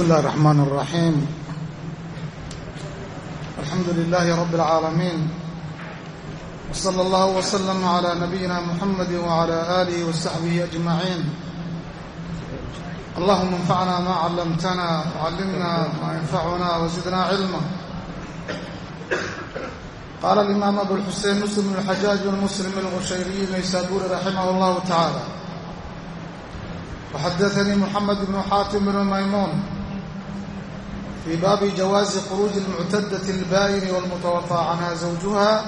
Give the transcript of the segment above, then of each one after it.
بسم الله الرحمن الرحيم الحمد لله رب العالمين وصلى الله وسلم على نبينا محمد وعلى آله وصحبه أجمعين اللهم انفعنا ما علمتنا وعلمنا ما ينفعنا وزدنا علما قال الإمام أبو الحسين مسلم بن الحجاج بن مسلم الغشيري النيسابوري رحمه الله تعالى وحدثني محمد بن حاتم بن ميمون في باب جواز خروج المعتدة البائن والمتوفى عنها زوجها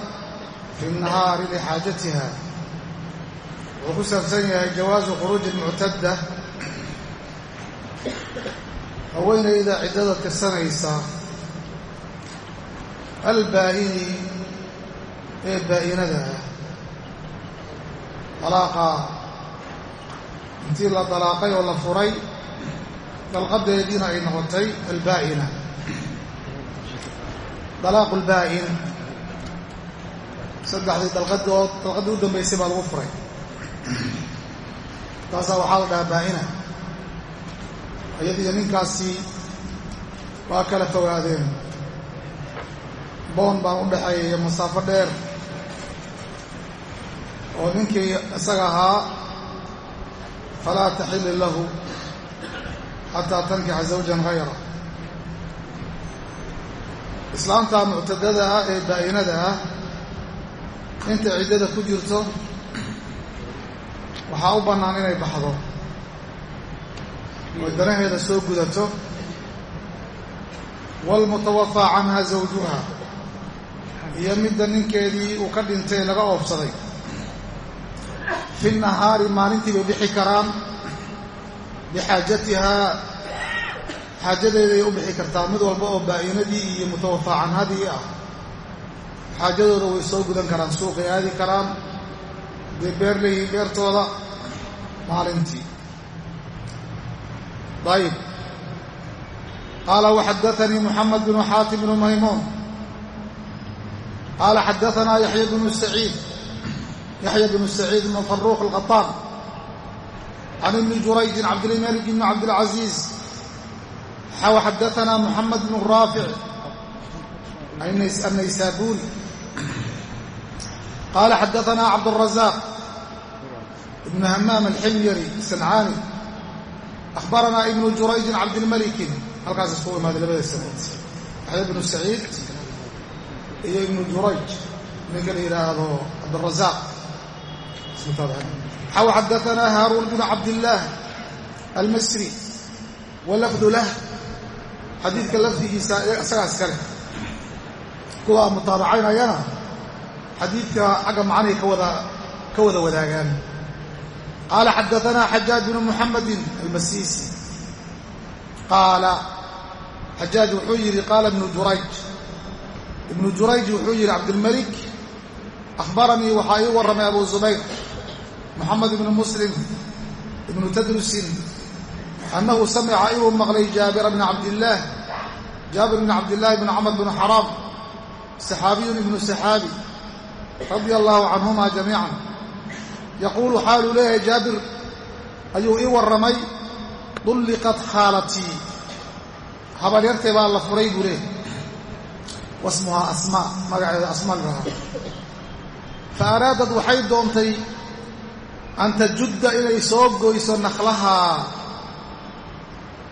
في النهار لحاجتها wuxuu ku saabsan yahay jawaasu khuruuji almuctadda haweenayda ciddada tirsanaysa albaa'ini ee baa'inada ah dalaaqa intii la dalaaqay oo la furay dalqadeediina ay noqotay albaa'ina dalaaqu lbaa'in saddexdii dalqadood dalqaddii u dambaysay baa lagu furay. Taasaa waxaa la dhahaa baa'ina iyadiyo ninkaasi waa kala fogaadeen. Boon baan u dhexeeyay masaafo dheer. Oo ninkii isaga ahaa falaa taxilu lahu xataa tankixa zawjan hayra islaamta muctadada ah ee baa'inada ah inta ciddada ku jirto waxaa u bannaan inay baxdo oy danaheeda soo gudato waalmutawafaa canha zawjuha iyo midda ninkeedii uu ka dhintay laga oobsaday fi nahaari maalintii bixi karaan bixaajatihaa xaajadeeday u bixi kartaa mid walba oo baa'inadii iyo mutawafaa canhadii ah xaajadooda way soo gudan karaan suuqay aadi karaan hadday beer leeyihiin beertooda maalintii ayib qaala waxadaanii moxamed bnu xaatim bnu maymuun qaala xadaanaa yaxya bnu saciid yaxya bnu saciid bnu faruuq can ibni jurayjin cabdilmalik bn cabdilcaziiz xaw xadaanaa moxamed bnu raafic annaysaabuuni qaala xadaanaa cabdالrazaaq ibnu hamaam alximyari sancaani akhbaranaa ibnu jurayjin cabdilmalikin halkaas iskugu imaaday labada sanad yaxya bnu saciid iyo ibnu jurayj ninka la yidhaahdo cabdirazaaq xaw xadaanaa haaruun bnu cabdillaah almasri walafdu lah xadiidka lafdigiisa isagaa iskale kuwa mutaabacaynayana xadiidka xagga macnahay ka wada wadaagaan qaala xadaanaa xajaaj bnu muxamedin almasiisi qaala xajaaj wuxuu yidhi qaala ibnu jurayj ibnu jurayj wuxuu yidhi cabdilmalik akhbaranii waxaa ii warramay abu zubayr moxamed ibnu muslim ibnu tadrusin annahu samica inuu maqlay jaabira bna cabdillaah jaabir bn cabdillaahi bn camr bn xaraam saxaabiyun ibnu saxaabi radia allaahu canhuma jamiican. Yaquulu xaaluu leeyahay jaabir ayuu ii warramay? Dulliqat khaalatii habaryartay baa la furay buu leeyahy wasmuhaa asmaa magaceeda asmaa lirahaa fa araadad waxay doontay an tajudda inay soo goyso nakhlahaa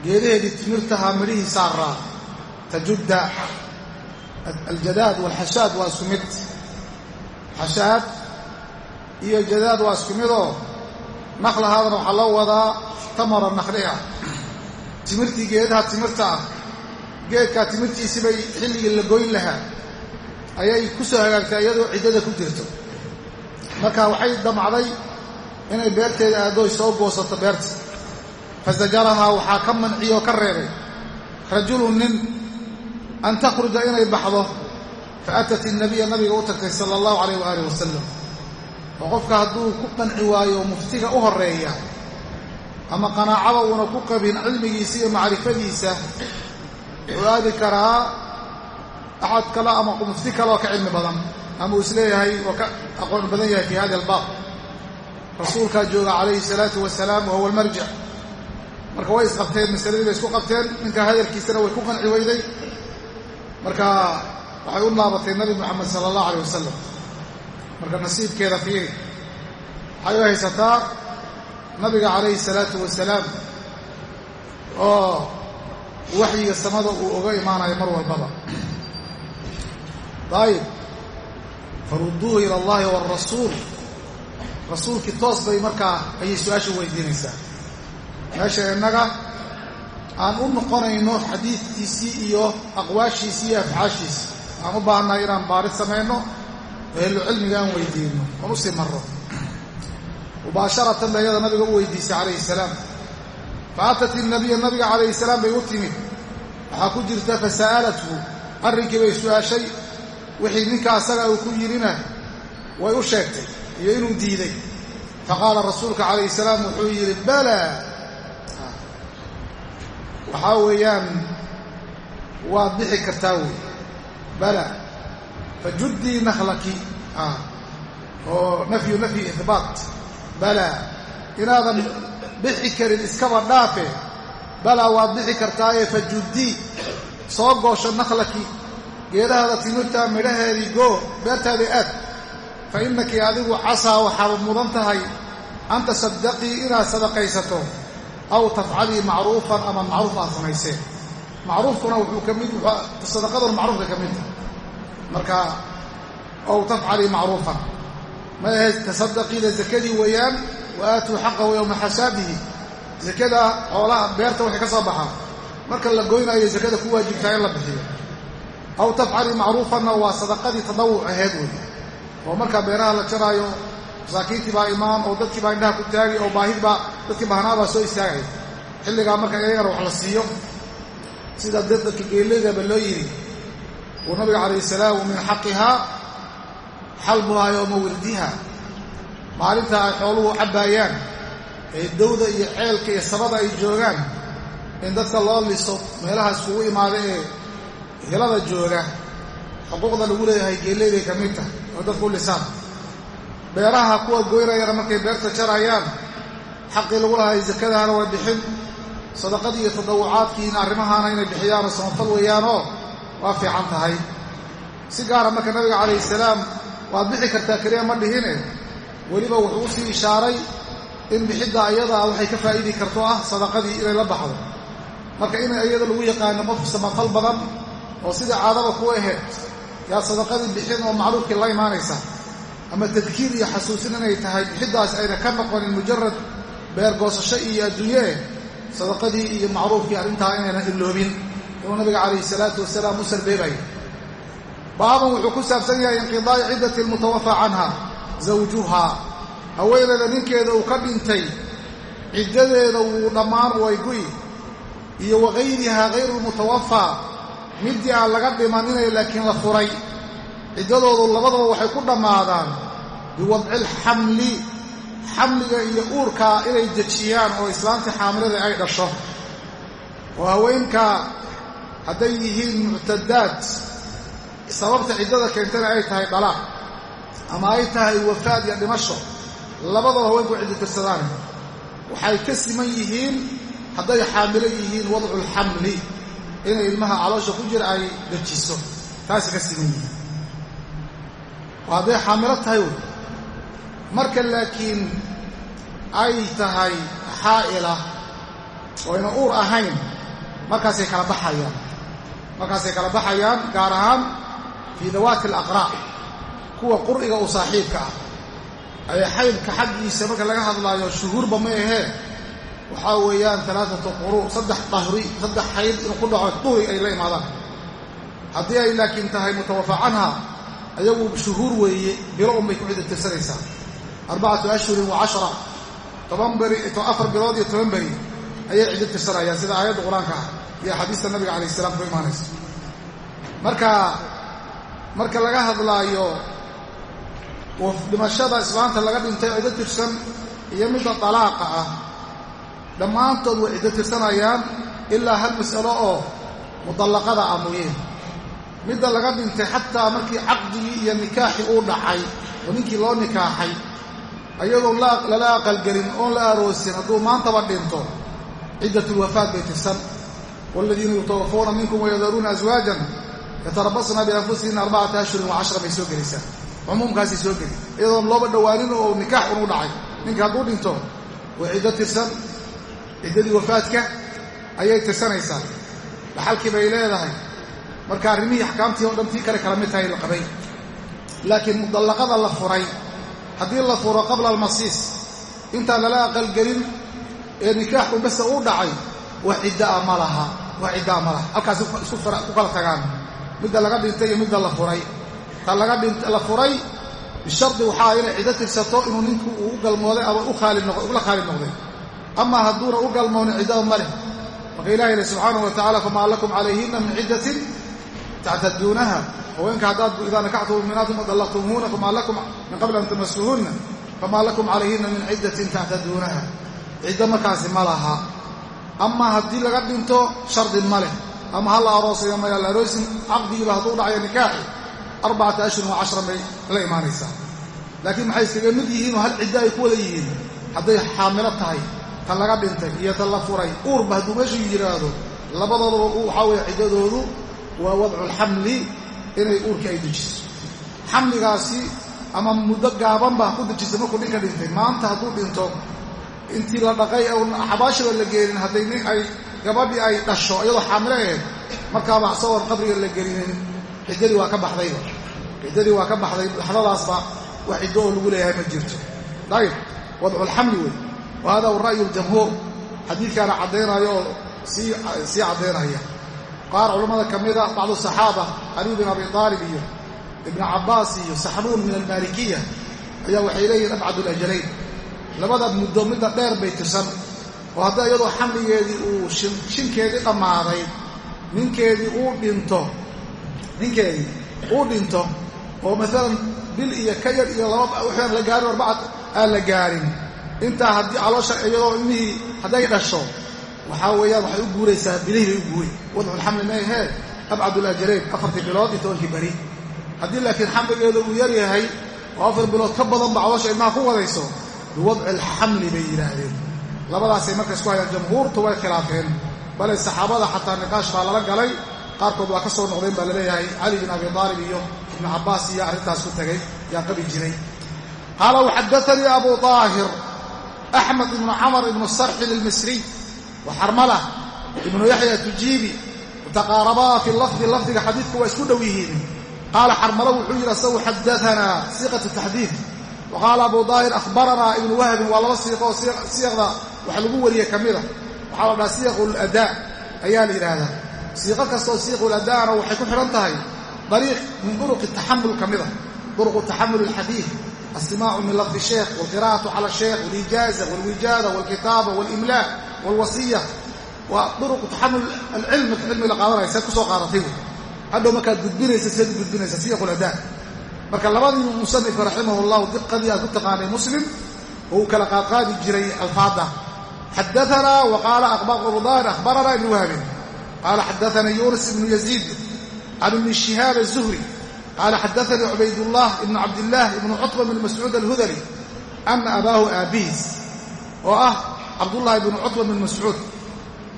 geedaheedii timirtahaa midhihii saaraa tajudda aljadaad waalxashaad waa isku mid. Xashaad iyo jadaad waa isku midoo nakhlahaadana waxaa loo wadaa tamara nakhli ah. Timirtii geedaha timirta ah geedkaa timirtiisii bay xilligii la goyn lahaa ayay ku soo hagaagtay iyadoo ciddada ku jirto. Marka waxay damcday inay beerteeda aadooy soo goosato beerta. Fasajarahaa waxaa ka manciyoo ka reebay. Rajulun nin an takhruja inay baxdo fa atat innabiya nabiga u tagtay sala allahu calayh waaalih wasalam oo qofka hadduu ku qanci waayo muftiga u horreeya ama qanaacada uuna ku qabin cilmigiisa iyo macrifadiisa wuxuu aadi karaa axad kale ama mufti kale oo ka cilmi badan ama uu is leeyahay oo ka aqoon badan yahay fii hadi albaab rasuulkaa jooga calayhi salaatu wasalaam wa huwa almarjic. Marka way isqabteen masaladii bay isku qabteen ninka hadalkiisana way ku qanci weyday. Marka waxay u laabatay nabi moxamed sala allahu aleyh wasalam marka nasiibkeeda fiiri. Waxay u haysataa nabiga calayhi salaatu wasalaam oo waxyiga samada uu oga imaanayo mar walbaba. Daayib farudduuhu ila allahi waalrasuul rasuulkii toos bay markaa ayay su'aasha weydiinaysaa. Meesha innaga aan u noqonayno xadiidkiisii iyo aqwaashiisii iyo afcaashiisi aan u baahannahay inaan baarid samayno ehlu cilmiga aan weydiinno oon u sii marro. Mubaasharatan ba iyada nabiga u weydiisay calayhi salaam. Fa atat inabiya nabiga calayhi salaam bay u timid. Waxaa ku jirta fasa'alathu arrinkii bay su'aashay wixii ninka asaga uu ku yidhina way u sheegtay iyo inuu diiday. Faqaala rasuulka calayhi salaam wuxuu yidhi balaa waxaa weeyaan waad bixi kartaa wey bala. Fajuddii nakhlaki. Oo nafyu nafyi ihbaat. Bala. Inaadan bixi karin iskaba dhaafe. Balaa waad bixi kartaaye fajuddii soo goosho nakhlaki. Geedahaada timirta midhaheedii goo beertaadii aad fa adigu casaa waxaad mudan tahay an tasaddaqii inaad sadaqaysato aw tafcalii macruufan ama macruuf aad samayseen macruufkuna wuxuu ka mid sadaqaduna macruufka ka mid tahay. Marka aw tafcalii macruufan. Ma ahayd tasaddaqiida zakadii weeyaan wa aatuu xaqahu yowma xasaabihi. Zakada xoolaha beerta waxay ka soo baxaa marka la goynayo zakada ku waajibtaa in la bixiyo. Aw tafcalii macruufanna waa sadaqadii tadawuc aheed wey oo markaa beeraha la jaraayo masaakiintii baa imaan oo dadkii baa indhaha ku taagi oo baahidbaa dadkii bahnaabaa soo istaagaya xilligaa marka iyagana wax la siiyo sida dadka geelaydaba loo yidhi uu nabiga calayhi salaam min xaqihaa xalbuhaa yooma wirdiha maalinta ay xooluhu cabbaayaan ee dawda iyo ceelka iyo sabada ay joogaan in dadka loo liso meelaha iskugu imaada ee helada jooga xuquuqda lagu leeyahay geelayday ka mid tahay oo dadku lisaan beeraha kuwa goynayana markay beerta jarayaan xaqii lagu lahay zakadahana waa bixin. Sadaqadii iyo tadawucaadkiina arrimahaana inay bixiyaanoo samafal weeyaanoo waa fiican tahay. Si gaara marka nabiga calayhi salaam waad bixi kartaa keliya ma dhihine weliba wuxuu u sii ishaaray in bixidda ayadaa waxay ka faa'idi karto ah sadaqadii inay la baxdo. Marka in iyada lagu yaqaano qof samafal badan oo sida caadaba ku aheyd yaa sadaqadii bixin oo macruufkii la imaanaysa. Ama tadkiir iyo xasuusin inay tahay bixiddaas ayna ka noqonin mujarad beergoosasho iyo adduunyee sadaqadii iyo macruufkii arrintaa inaynan iloobin inuu nabiga calayhi salaatu wasalaam u sarbeebayo baaban wuxuu ku saabsan yahay inqidaa'i ciddati almutawafaa canha zawjuhaa haweeneyda ninkeeda uu ka dhintay ciddadeeda wuu dhammaan wayguy. Iyo wagayrihaa hayru lmutawafaa middii aan laga dhimaninay laakiin la furay. Ciddadoodu labadaba waxay ku dhammaadaan biwadci alxamli xamliga iyo uurkaa inay dejiyaan oo islaantii xaamilada ay dhasho. Oo haweenka hadday yihiin muctadaad sababta ciddada keentana ay tahay dalaaq ama ay tahay wafaad iyo dhimasho labadaba haweenku ciddi tirsadaan waxay ka siman yihiin hadday xaamilo yihiin wadculxamli inay ilmaha caloosha ku jira ay dejiso. Taasay ka siman yihiin. Hadday xaamilo tahay wey marka laakiin ay tahay xaa'ila oo ayna uur ahayn markaasay kala baxayaan. Markaasay kala baxayaan gaar ahaan fii dawaati alaqraa' kuwa qur'iga u saaxiibka ah. Ayay xaydka xaggiisa marka laga hadlaayo shuhuurba ma ahee waxaa weeyaan alaaatu quruu saddex dahri saddex xayd inuu ku dhaco duhri ay la imaadaan. Haddii ay laakiin tahay mutawafa canha ayagu shuhuur weeye bilo unbay ku cidda tirsanaysaa. Arbacatu ashhurin wa cashara toban beri afar bilood iyo toban beri ayay ciddo tirsanayaan sida aayadda qur'aanka ah iyo axaadiista nabiga calayh salaam ku imaanaysa. Marka marka laga hadlaayo dhimashada islaanta laga dhintay ciddo tirsan iyo midda dalaaqa ah dhammaantood way ciddo tirsanayaan ilaa hal mas'alo oo mudallaqada ah mooyeen midda laga dhintay xataa markii caqdigii iyo nikaaxii uu dhacay oo ninkii loo nikaaxay ayadoon lala aqalgelin oon la aroosin hadduu maantaba dhinto ciddat lwafaat bay tirsan. Waaladiina yutawafauna minkum wayadaruuna aswaajan yatarabasna bianfusihina arbacata ashhurin wa cashra bay soo gelaysaa. Cumuumkaasay soo geli iyadoon looba dhowaanin oo nikaax unu dhacay. Ninka hadduu dhinto way ciddo tirsan ciddadii wafaadka ayay tirsanaysaa. Dhaxalkii bay leedahay. Marka arrimihii axkaamtii oo dhan tii kale kala mid tahay la qabay. Laakiin mudallaqada la furay haddii la furo qabla almasiis intaan lala aqalgelin ee nikaax unbase uu dhacay wax ciddaa ma laha wax ciddaa ma laha. Halkaas ku kala tagaan. Midda laga dhintay iyo midda la furay. Ta la furay bishardi waxaa inay ciddo tirsato inuu ninku uu u galmooday ama ula khaalid noqday amaa hadduuna u galmoonin ciddada ma leh marka ilahi yidhi subxaanahu wa tacala famaa lakum calayhina min ciddatin tactaduunaha haweenka haddaad idaa nakaxtum muminaati madallaqtumuhuna famaa lakum min qabli an tamasuhunna famaa lakum calayhina min ciddatin tactaduunaha ciddo markaasi ma laha amaa haddii laga dhinto shardi ma leh ama ha la aroosayo maya la aroosin caqdigiiba hadduu dhacayo nikaaxi arbacata ashhurin wa cashran bay la imaanaysaa laakiin maxay iskaga mid yihiin oo hal ciddo ay ku wada hadday xaamilo tahay tan laga dhintay iyo tan la furay. Uurba hadduu meeshu yidhaahdo labadoodaba waxaa weeye ciddadoodu waa wadculxamli inay uurkii ay dejiso. Xamligaasi ama muddo gaabanba ku dejisa markuu ninka dhintay. Maanta hadduu dhinto intii la dhaqay xabaashiba la geenin hadday nin ay gabadhii ay dhasho iyadoo xaamilo ahayd markaaba isagoon qabriga la gelinin ciddadii waa ka baxdayba ciddadii waa ka baxday laxdadaasba wax ciddo oo lagu leeyahay ma jirto. Dayib wadculxamli wey wa hada hu ra'yu ljamhuur xadiidkaana caddaynaya oo sii caddaynaya qaar culammada ka mida bacdu saxaaba caliy bin abi aalib iyo ibnu cabbaas iyo saxnuun min almaalikiya ayaa waxay leeyihiin abcad lajalayn labada muddo midda dheer bay tirsan oo hadda iyadoo xamligeedii uu shinkeedii dhammaaday ninkeedii uu dhinto ninkeedii uu dhinto oo maalan bil iyo ka yar iyo laba waxaan la gaarin arbacad aan la gaarin intaa haddii caloosha iyadoo ilmihii hadday dhasho waxaa weeyaan waxay u guuraysaa bilihii u guuri wadculxamli ma ahee abcadulajalayn afartii bilood iyo tobankii beri. Haddii laakiin xamligeeda uu yar yahay oo afar bilood ka badanba caloosha ilmaha ku wadayso biwadci alxamli bay yidhaahdeen labadaasay marka isku hayaan jamhuurtu way khilaafeen. Bale saxaabada xataa niqaash baa lala galay. Qaarkood waa ka soo noqdeen baa la leeyahay cali bin abi aalib iyo ibnu cabbaas iyo arrintaas ku tegay yaa qabi jiray. Qaala waxadaanii abu aahir axmed ibnu camar ibnu sarxin almisriy wa xarmala ibnu yaxya tujiibi taqaarabaa fi lafdi lafdiga xadiidku waa isku dhow yihiin qaala xarmalo wuxuu yidhi asagu xadaanaa siiqatu taxdiid wa qaala abu daahir ahbaranaa ibnu wahbin waa laba siiqo oo siiqda wax lagu wariye ka mida waxaa la dhaha siiqu ladaa ayaa la yidhaahdaa siiqo kastoo siiqu ladaana waxay ku xidhan tahay dariiq min duruqi taxamul ka mida duruqu السماع من لفظ الشيخ والقراءة على الشيخ والإجازة والوجادة والكتابة والإملاء والوصية وطرق تحمل العلم علم لقادنا يساد كسو قادتay hadhow markaad gudbinaysa siad u gudbinaysa siyaqu ladaa marka labadii musanifka raximahullahu diqadii aad ku taqaanay muslim oo uu kala qaadqaadi jiray alfaada xadaanaa wa qaala abudahir akhbaranaa ibnu wahbin qaala xadaanii yunis ibnu yaziid can ibni shihaab aلzuhri qaala xadaanii cubaydullah ibnu cabdillaah ibnu cutba bn mascuud alhudali ana abaahu aabihiis oo ah cabdullahi ibnu cutba bn mascuud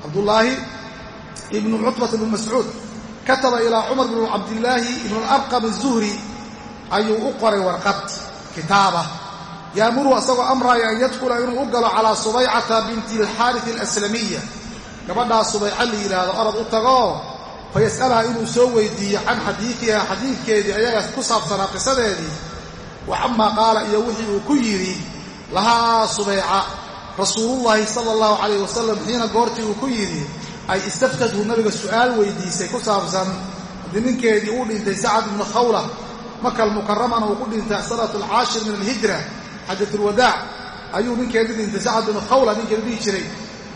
cabdullaahi ibnu cutbata bn mascuud kataba ilaa cumar bn cabdillaahi ibn alarqam aلzuhri ayuu u qoray warqad kitaaba yaamuru asagoo amraaya an yadkula inuu u galo calaa subaycata binti alxaaris alaslamiya gabadhaa subayca la yidhaahdo orad u tagoo fa yas'alaha inuu soo weydiiyo can xadiidiha xadiidkeedii ayaga ku saabsanaa qisadeedii. Wa camaa qaala iyo wixii uu ku yidhi lahaa subayca rasuulullaahi sala allahu calayh wasalam xiina goortii uu ku yidhi ay istaftathu nabiga su'aal weydiisay ku saabsan haddii ninkeedii uu dhintay sacad ibnu khawla makal mukaramana uu ku dhintay sanatu alcaashir min alhijra xajatulwadaac ayuu ninkeedii dhintay sacad binu khawla ninkeeda dhihi jiray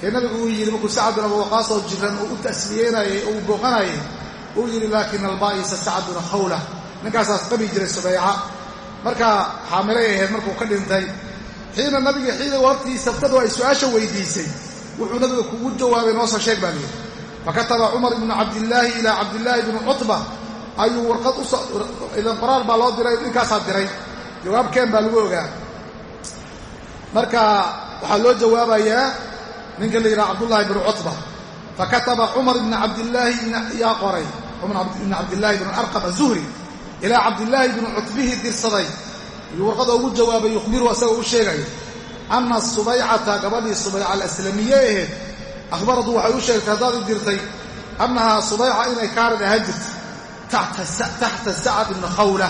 ee nabigu uu yidhi markuu sacad bin abuwaqaasoo jiran uu u tasliyeynayay oo uu booqanayay uu yidhi laakina albaa'isa sacad khawla. Ninkaasaas qabi jiray subayca markaa xaamilay ahayd markuu ka dhintay xiina nabiga xiina hortii saftadu ay su'aasha weydiisay wuxuu nabiga kugu jawaabay noo soo sheeg baa layidhi fakataba cumar ibnu cabdillaahi ilaa cabdillaahi bni cutba. Ayuu warqad idan qoraal baa loo diray ninkaasaa diray. Jawaabkeen baa lagu ogaa. Marka waxaa loo jawaabayaa ninka la yidhaha cabdullaahi bnu cutba fakataba cumar ibna cabdillaahi yaa qoray. Cumar ibna cabdillaahi bnu arqam azuhri ilaa cabdillaahi bnu cutbihii dirsaday. Ayuu warqada ugu jawaabay yukhbiru asagoo u sheegayo anna subaycata gabadhii subayca alaslamiye aheed akhbaradu waxay u sheegtay haddaad i dirtay annahaa subayca inay kaanad ahaan jirtay taxta sacad ibni khawla.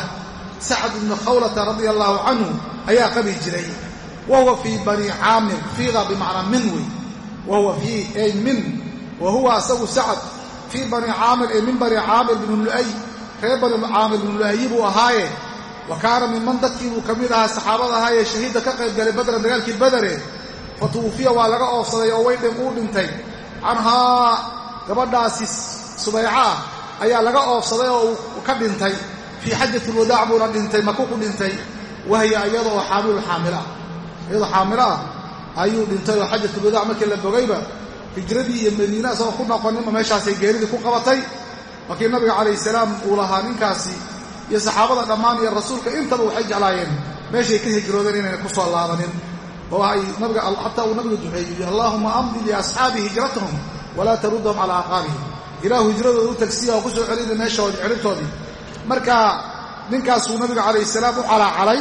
Sacad ibni khawlata radia allaahu canhu ayaa qabi jiray. Wa huwa fii bani caamir fiida bimacnaa min wa huwa fii ay min wa huwa asagu sacad fii bani caamir ee min bani caamir bnu lu'ay reer bani caamir bnu lu'ayi buu ahaaye wa kaana minman dadkii buu ka mid ahaa saxaabada ahaayee shahiidda ka qayb galay badran dagaalkii badare fa tuwufiya waa laga oofsaday oo way uu dhintay canhaa gabadhaasi subayca ah ayaa laga oofsaday oo uu ka dhintay fii xajati lwadaac buuna dhintay maku ku dhintay wahya iyadoo xaamilu xaamila iyadoo xaamilo ah ayuu dhintay oo xajatulwadaac markii la bogayba hijradii iyo madiina isagoo ku noqoninba meeshaasay geeridii ku qabatay. Markii nabiga calayhi salaam uu lahaa ninkaasi iyo saxaabada dhammaan iyo rasuulka intaba waxay jeclaayeen meeshay ka hijroodeen inayna ku soo laabanin. Oo ay nabiga xataa uu nabiga duceeyey allaahuma amdi liasxaabi hijratahum walaa taruddahum calaa aqaabihim. Ilaahu hijradooda u tagsiya oo ku soo celina meeshoodii ciribtoodii marka ninkaasuu nabiga calayhi salaam u calaacalay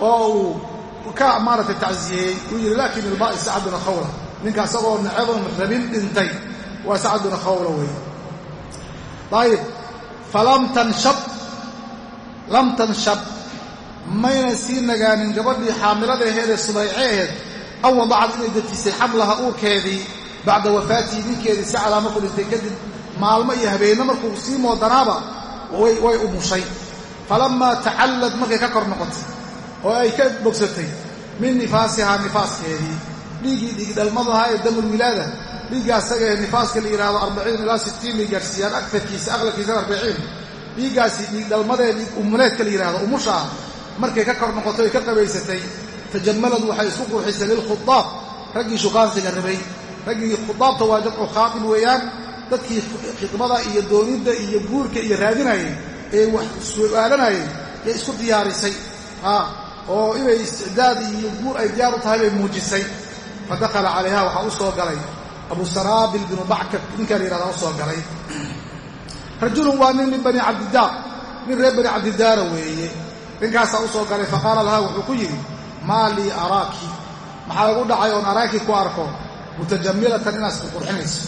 oo uu ka maaragtay tacsiyeeyey uu yidhi laakin ilbaai sacad khawla. Ninka isagoo nacaboon rabin dhintay waa sacad khawla weeye ayib falam tanshab lam tanshab mayna sii nagaanin gabadhii xaamilada aheedee subayce aheed aw wadacad inay dejisay xamlaha uurkeedii bacda wafaatihi ninkeedii sacdaa markuu dhintay kadib maalmo iyo habeenno markuu sii moodanaaba way umushay falammaa tacallad markay ka kor noqotay oo ay ka bogsatay min nifaasihaa nifaaskeedii dhiiggii dhiigdhalmadahaa ee damulwilaada dhiigga asaga ee nifaaska la yidhahdo arbaciin ilaa sittiin bay gaarsiiyaan agarkiisa aqlabkiisana arbaciin. Dhiiggaasi dhiigdhalmadee dhiig umuleedka la yidhahdo umusha ah markay ka kor noqotay oy ka qabaysatay tajamalad waxay isku qurxisay lilkhudaab raggii shuqaansiga rabay. Raggii khudaabta waa jamcu khaatib weeyaan. Dadkii khidmada iyo doonidda iyo guurka iyo raadinayay ee wax su'aalanayay yay isku diyaarisay oo inay isticdaad iyo guur ay diyaar u tahay bay muujisay. Fa dakhala calayha waxaa u soo galay. Abu saraabil binu backab ninkaa la yihahdaa u galay. Rajulun waa nin min bani cabdidaar nin reer bani cabdidaara weeye. Ninkaasaa u soo galay faqaala laha wuxuu ku yidhi maa lii araaki. Maxaa igu dhacay oon araaki ku arko? Mutajamilatan inaad isku qurxinayso.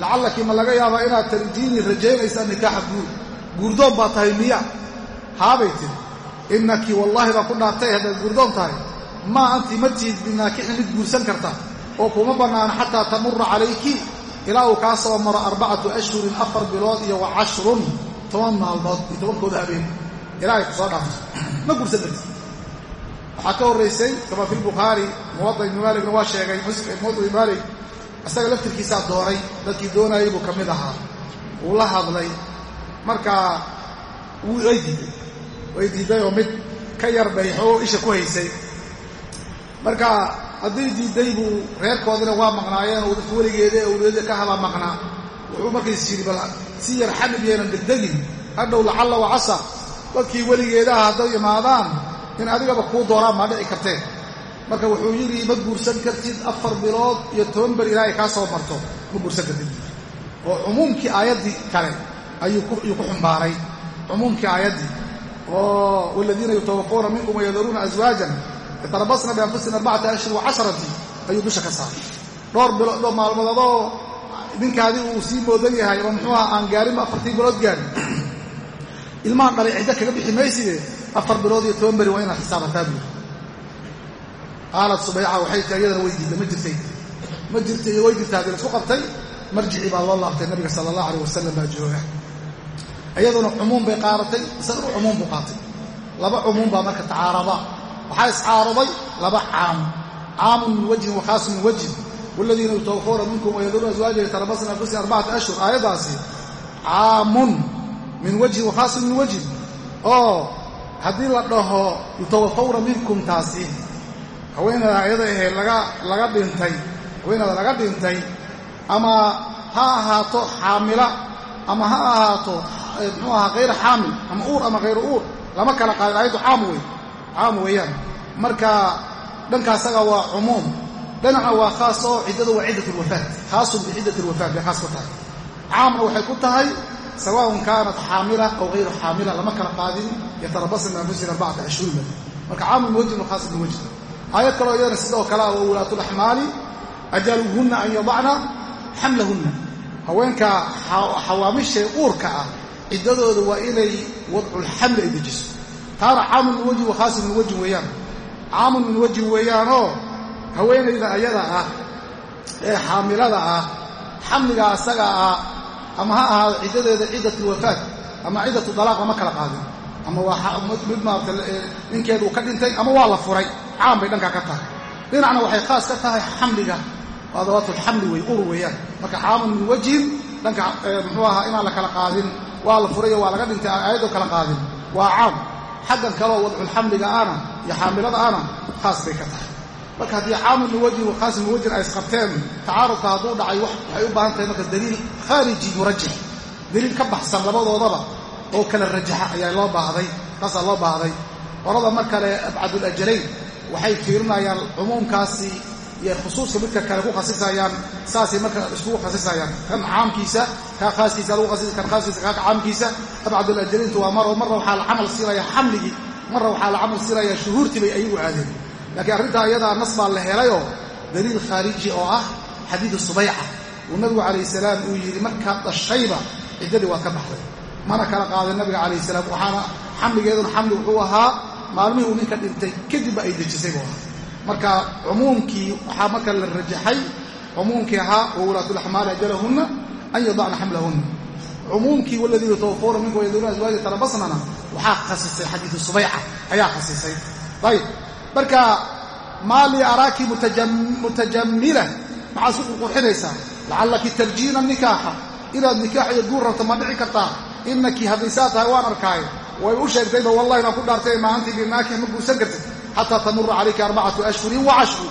Lacallaki ma laga yaabaa inaad tarjiini rajaynaysaa nikaaxa guur guurdoon baa tahay miya haabay tiri innaki wallaahi baan ku dhaartay haddaad guurdoon tahay maa anti ma tihid binaakixin mid guursan karta oo kuma bannaana xataa tamura calayki ilaa uu kaa soo maro arbacatu ashhurin afar bilood iyo wa cashrun toban maalmood iyo tobankooda habeen. Ilaa ay ku soo dhaafto ma guursan karti waxaa ka horraysay kama fi lbukhaari muwada ibni maaligna waa sheegay muwada ibni maalig isaga laftirkiisaa dooray dadkii doonayay buu ka mid ahaa. Wuu la hadlay. Markaa way diiday way diiday oo mid ka yar bay xoo isha ku haysay. Marka haddii diidday buu reerkoodina waa maqnaayeen oo dadka weligeeda ee awliyada ka hala maqnaa wuxuu markays yidhi bal si yar xanib yeelan degdegin hadhow lacalla wacasa dadkii weligeedaha hadday imaadaan in adigaba kuu dooraan maa dhici karteen. Marka wuxuu yidhi ma guursan kartid afar bilood iyo toban ber ilaa kaa soo marto ma guursan kartid oo cumuumkii aayaddii kale ayuu ku xumbaaray. Cumuumkii aayaddii oo waladiina yutawafauna minkum wayadaruuna aswaajan yatarabasna bianfusihim arbacata ashhur wa casharati ayuu dusha ka saaray. Dhowr bilo maalmoodoo ninkaadii uu sii moodan yahay ama muxuu aha aan gaarinba afartii bilood gaarin. Ilmahan dhalay ciddo kaga bixi mayside afar bilood iyo toban beri waa inaad xisaabataa buuri qaalat subayca waxay tii iyadana way diidda ma jirtay. Ma jirta iyo way jirta haddii la isku qabtay marjicii baa loo laabtay nabiga sala allah alayh wasalam baa jooga iyaduna cumuum bay qaadatay isaguna cumuum buu qaatay. Laba cumuum baa marka tacaarada. Waxaa iscaaraday laba caam. Caamun min wajhin wa min wajhin. Waladiina yutawafawna minkum wayaduuna aswaaja yatarabasna anfusihim arbacata ashhur. Aayaddaasi caamun min wajhin wa min wajhin. Oo haddii la dhaho yutawafawna minkum taasi haweenada ayada ahee laga dhintay haweenada laga dhintay ama ha ahaato xaamila ama ha ahaato muxuu ahaa hayr xaamil ama uur ama hayru uur. Lama kala qaadin ayaddu caam wey caam weeyaan. Marka dhanka asaga waa cumuum. Dhinacna waa khaas oo ciddadu waa ciddat lwafaat khaasun biciddat lwafaat bay khaas ku tahay. Caamna waxay ku tahay sawaaun kaanat xaamila aw hayru xaamila lama kala qaadin yatarabasna anfusina arbacata ashhurin marka caamu biwajhin wa khaas biwajhin aayad kaloo iyadana sidoo kale ah wa ulaatu laxmaali ajaluhunna an yadacna xamlahunna haweenka xawaamishae uurka ah ciddadooda waa inay wadculxamli ay dejiso. Taana caamun min wajhin wa khaasun min wajhin weeyaan. Caamun min wajhin weeyaanoo haweenayda ayada ah ee xaamilada ah xamliga asaga ah ama ha ahaado ciddadeeda ciddatulwafaat ama ciddatu dalaaq lama kala qaadin. Ama waa mid maarata ninkeedu ka dhintay ama waa la furay. Caam bay dhankaa ka tahay. Dhinacna waxay khaas ka tahay xamliga adawaatulxamli wey ur weeyaan. Marka caamun min wajhin dhanka muxuu ahaa inaan la kala qaadin waa la furayo waa laga dhintay aayadoo kala qaadin. Waa caam. Xaggan kaleo wadculxamliga ana iyo xaamilada ana khaas bay ka tahay. Marka haddii caamun min wajhin wa khaas min wajhin ay isqabteen tacaarudka hadduu dhacay waxay u baahan tahay marka daliil khaariji murajix. Daliil ka baxsan labadoodaba oo kala rajaxa ayaa loo baahday taasaa loo baahday. Qorada mar kale abcadulajalayn waxay fiirinayaan cumuumkaasi iyo khusuuska midka kale ku khasisayaan saasay marka iskugu khasisayaan. Kan caamkiisa kaa khaaskiisa lagu khasisa kan khaaskiisa kaa caamkiisa. Abcadulajalayntu waa maro marna waxaa la camal siinayaa xamligii marna waxaa la camal siinayaa shuhuurtii bay ayagu aadeen. Laakiin arrintaa iyadaa nas baa la helayoo daliil khaariji oo ah xadiidu subayca. Uu nabigu calayh salaam uu yidhi markaad dhashayba ciddadii waad ka baxday. Mana kala qaaday nabiga calayh salaam waxaana xamligeeduna xamli wuxuu ahaa maalmihii uu ninka dhintay kadibba ay dejisay buu ahaa marka cumuumkii waxaa marka la rajaxay cumuumkii ahaa wa wulaatulaxmaali ajalahunna an yadacna xamlahunna. Cumuumkii waladiina tawafawna minkum yaduuna aswaaji tarabasnana waxaa khasisay xadiidu subayca ayaa khasisay. Ayib. Marka maa lii araaki mutajamila maxaad isku qurxinaysaa lacallaki tarjiina nikaaxa. Inaad nikaax iyo guur rabto ma dhici kartaa. Inaki haddaysaa tahay waan arkaaye way u sheegtayba wallahi baan ku dhaartay maahantii binaakix ma guursan kartid xataa tamura calayka arbacatu ashhurin wa cashru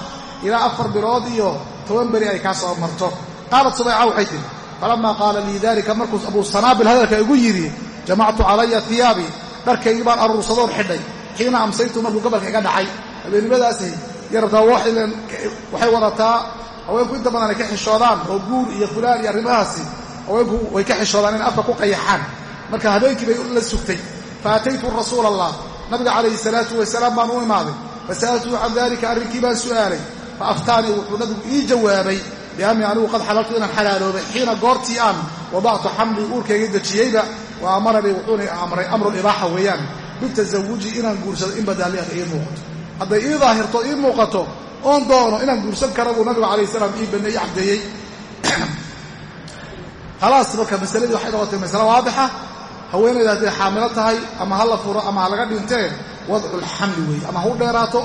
ilaa afar bilood iyo toban beri ay kaa soo marto. Qaalat subayca waxay tihi falamaa qaala lii dalika markuu abuu sanaabil hadalka igu yidhi jamactu calaya hiyaabii dharkaygii baan aruursadoon xidhay. Xiina amsaytu markuu gobolka iga dhacay. Habeennimadaasi yarabtaa waxay wadataa haweenku inta badan ay ka xishoodaan oo guur iyo fulaan iyo arrimahaasi haweenku way ka xishoodaan inay afka ku qayaxaan. Marka habeenkii bay la sugtay. Fa ataytu rasuula allah nabiga calayhi salaatu wasalaam baan u imaaday. Fasa'altuhu can dalika arrinkii baan su'aalay. Fa aftaanii wuxuu nabigu ii jawaabay biannii anigu qad xalaltu inaan xalaaloobay xiina goortii aan wadactu xamlii uurkayga dejiyeyba wa amaranii wuxuuna amray amru ibaaxa weeyaan. Bitasawuji inaan guursado in badaalliaka ii muuqato. Hadday ii daahirto ii muuqato oon doono inaan guursan kara buu nabigu calayh salaam ii baneeyey caddeeyey khalaas marka masaladii waxay noqotay haweenayda hadday xaamilo tahay ama ha la furo ama ha laga dhintee wadculxamli weeye ama ha u dheeraato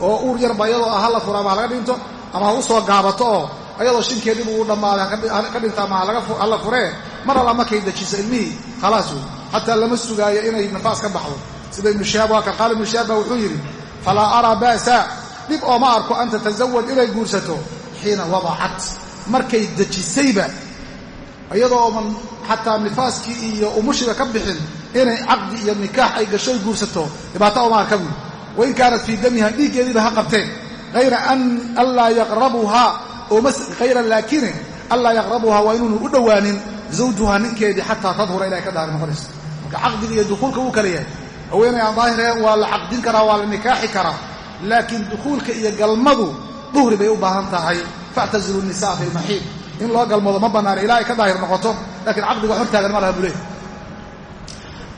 oo uur yarba iyadoo ah ha la furo ama ha laga dhinto ama ha u soo gaabato oo ayadoo shinkeediibu uu dhammaaday ka dhinta ama ha la furee mar alla markay dejiso ilmihii. Khalaas wey xataa lama sugaayo inay nafaas ka baxdo. Sida ibnu shihaab waa kan qaala ibnu shihaab baa wuxuu yidhi falaa araa ba'sa dhib ooma arko an tatasawaj inay guursato xiina wadacat markay dejisayba iyadoo oman xataa nifaaskii iyo umushiga ka bixin inay caqdi iyo nikaax ay gashoy guursato dhibaato ooma arka buuri wain kaanat fii damiha dhiiggeediiba ha qabteen. Hayra laakine anlaa yaqrabuhaa waa inuunu u dhowaanin zawjuhaa ninkeedii xataa tadhura ilay ka daahir noqonayso marka caqdiga iyo dukuulka wuu kala yahay. Haweenay aan daahireen waa la caqdin karaa waa la nikaaxi karaa. Laakiin dukuulka iyo galmadu duhri bay u baahan tahay. Factazilu nisaa fi lmaxiid in loo galmoodo ma bannaana ilaa ay ka daahir noqoto laakiin caqdiga hor taagan ma laha bule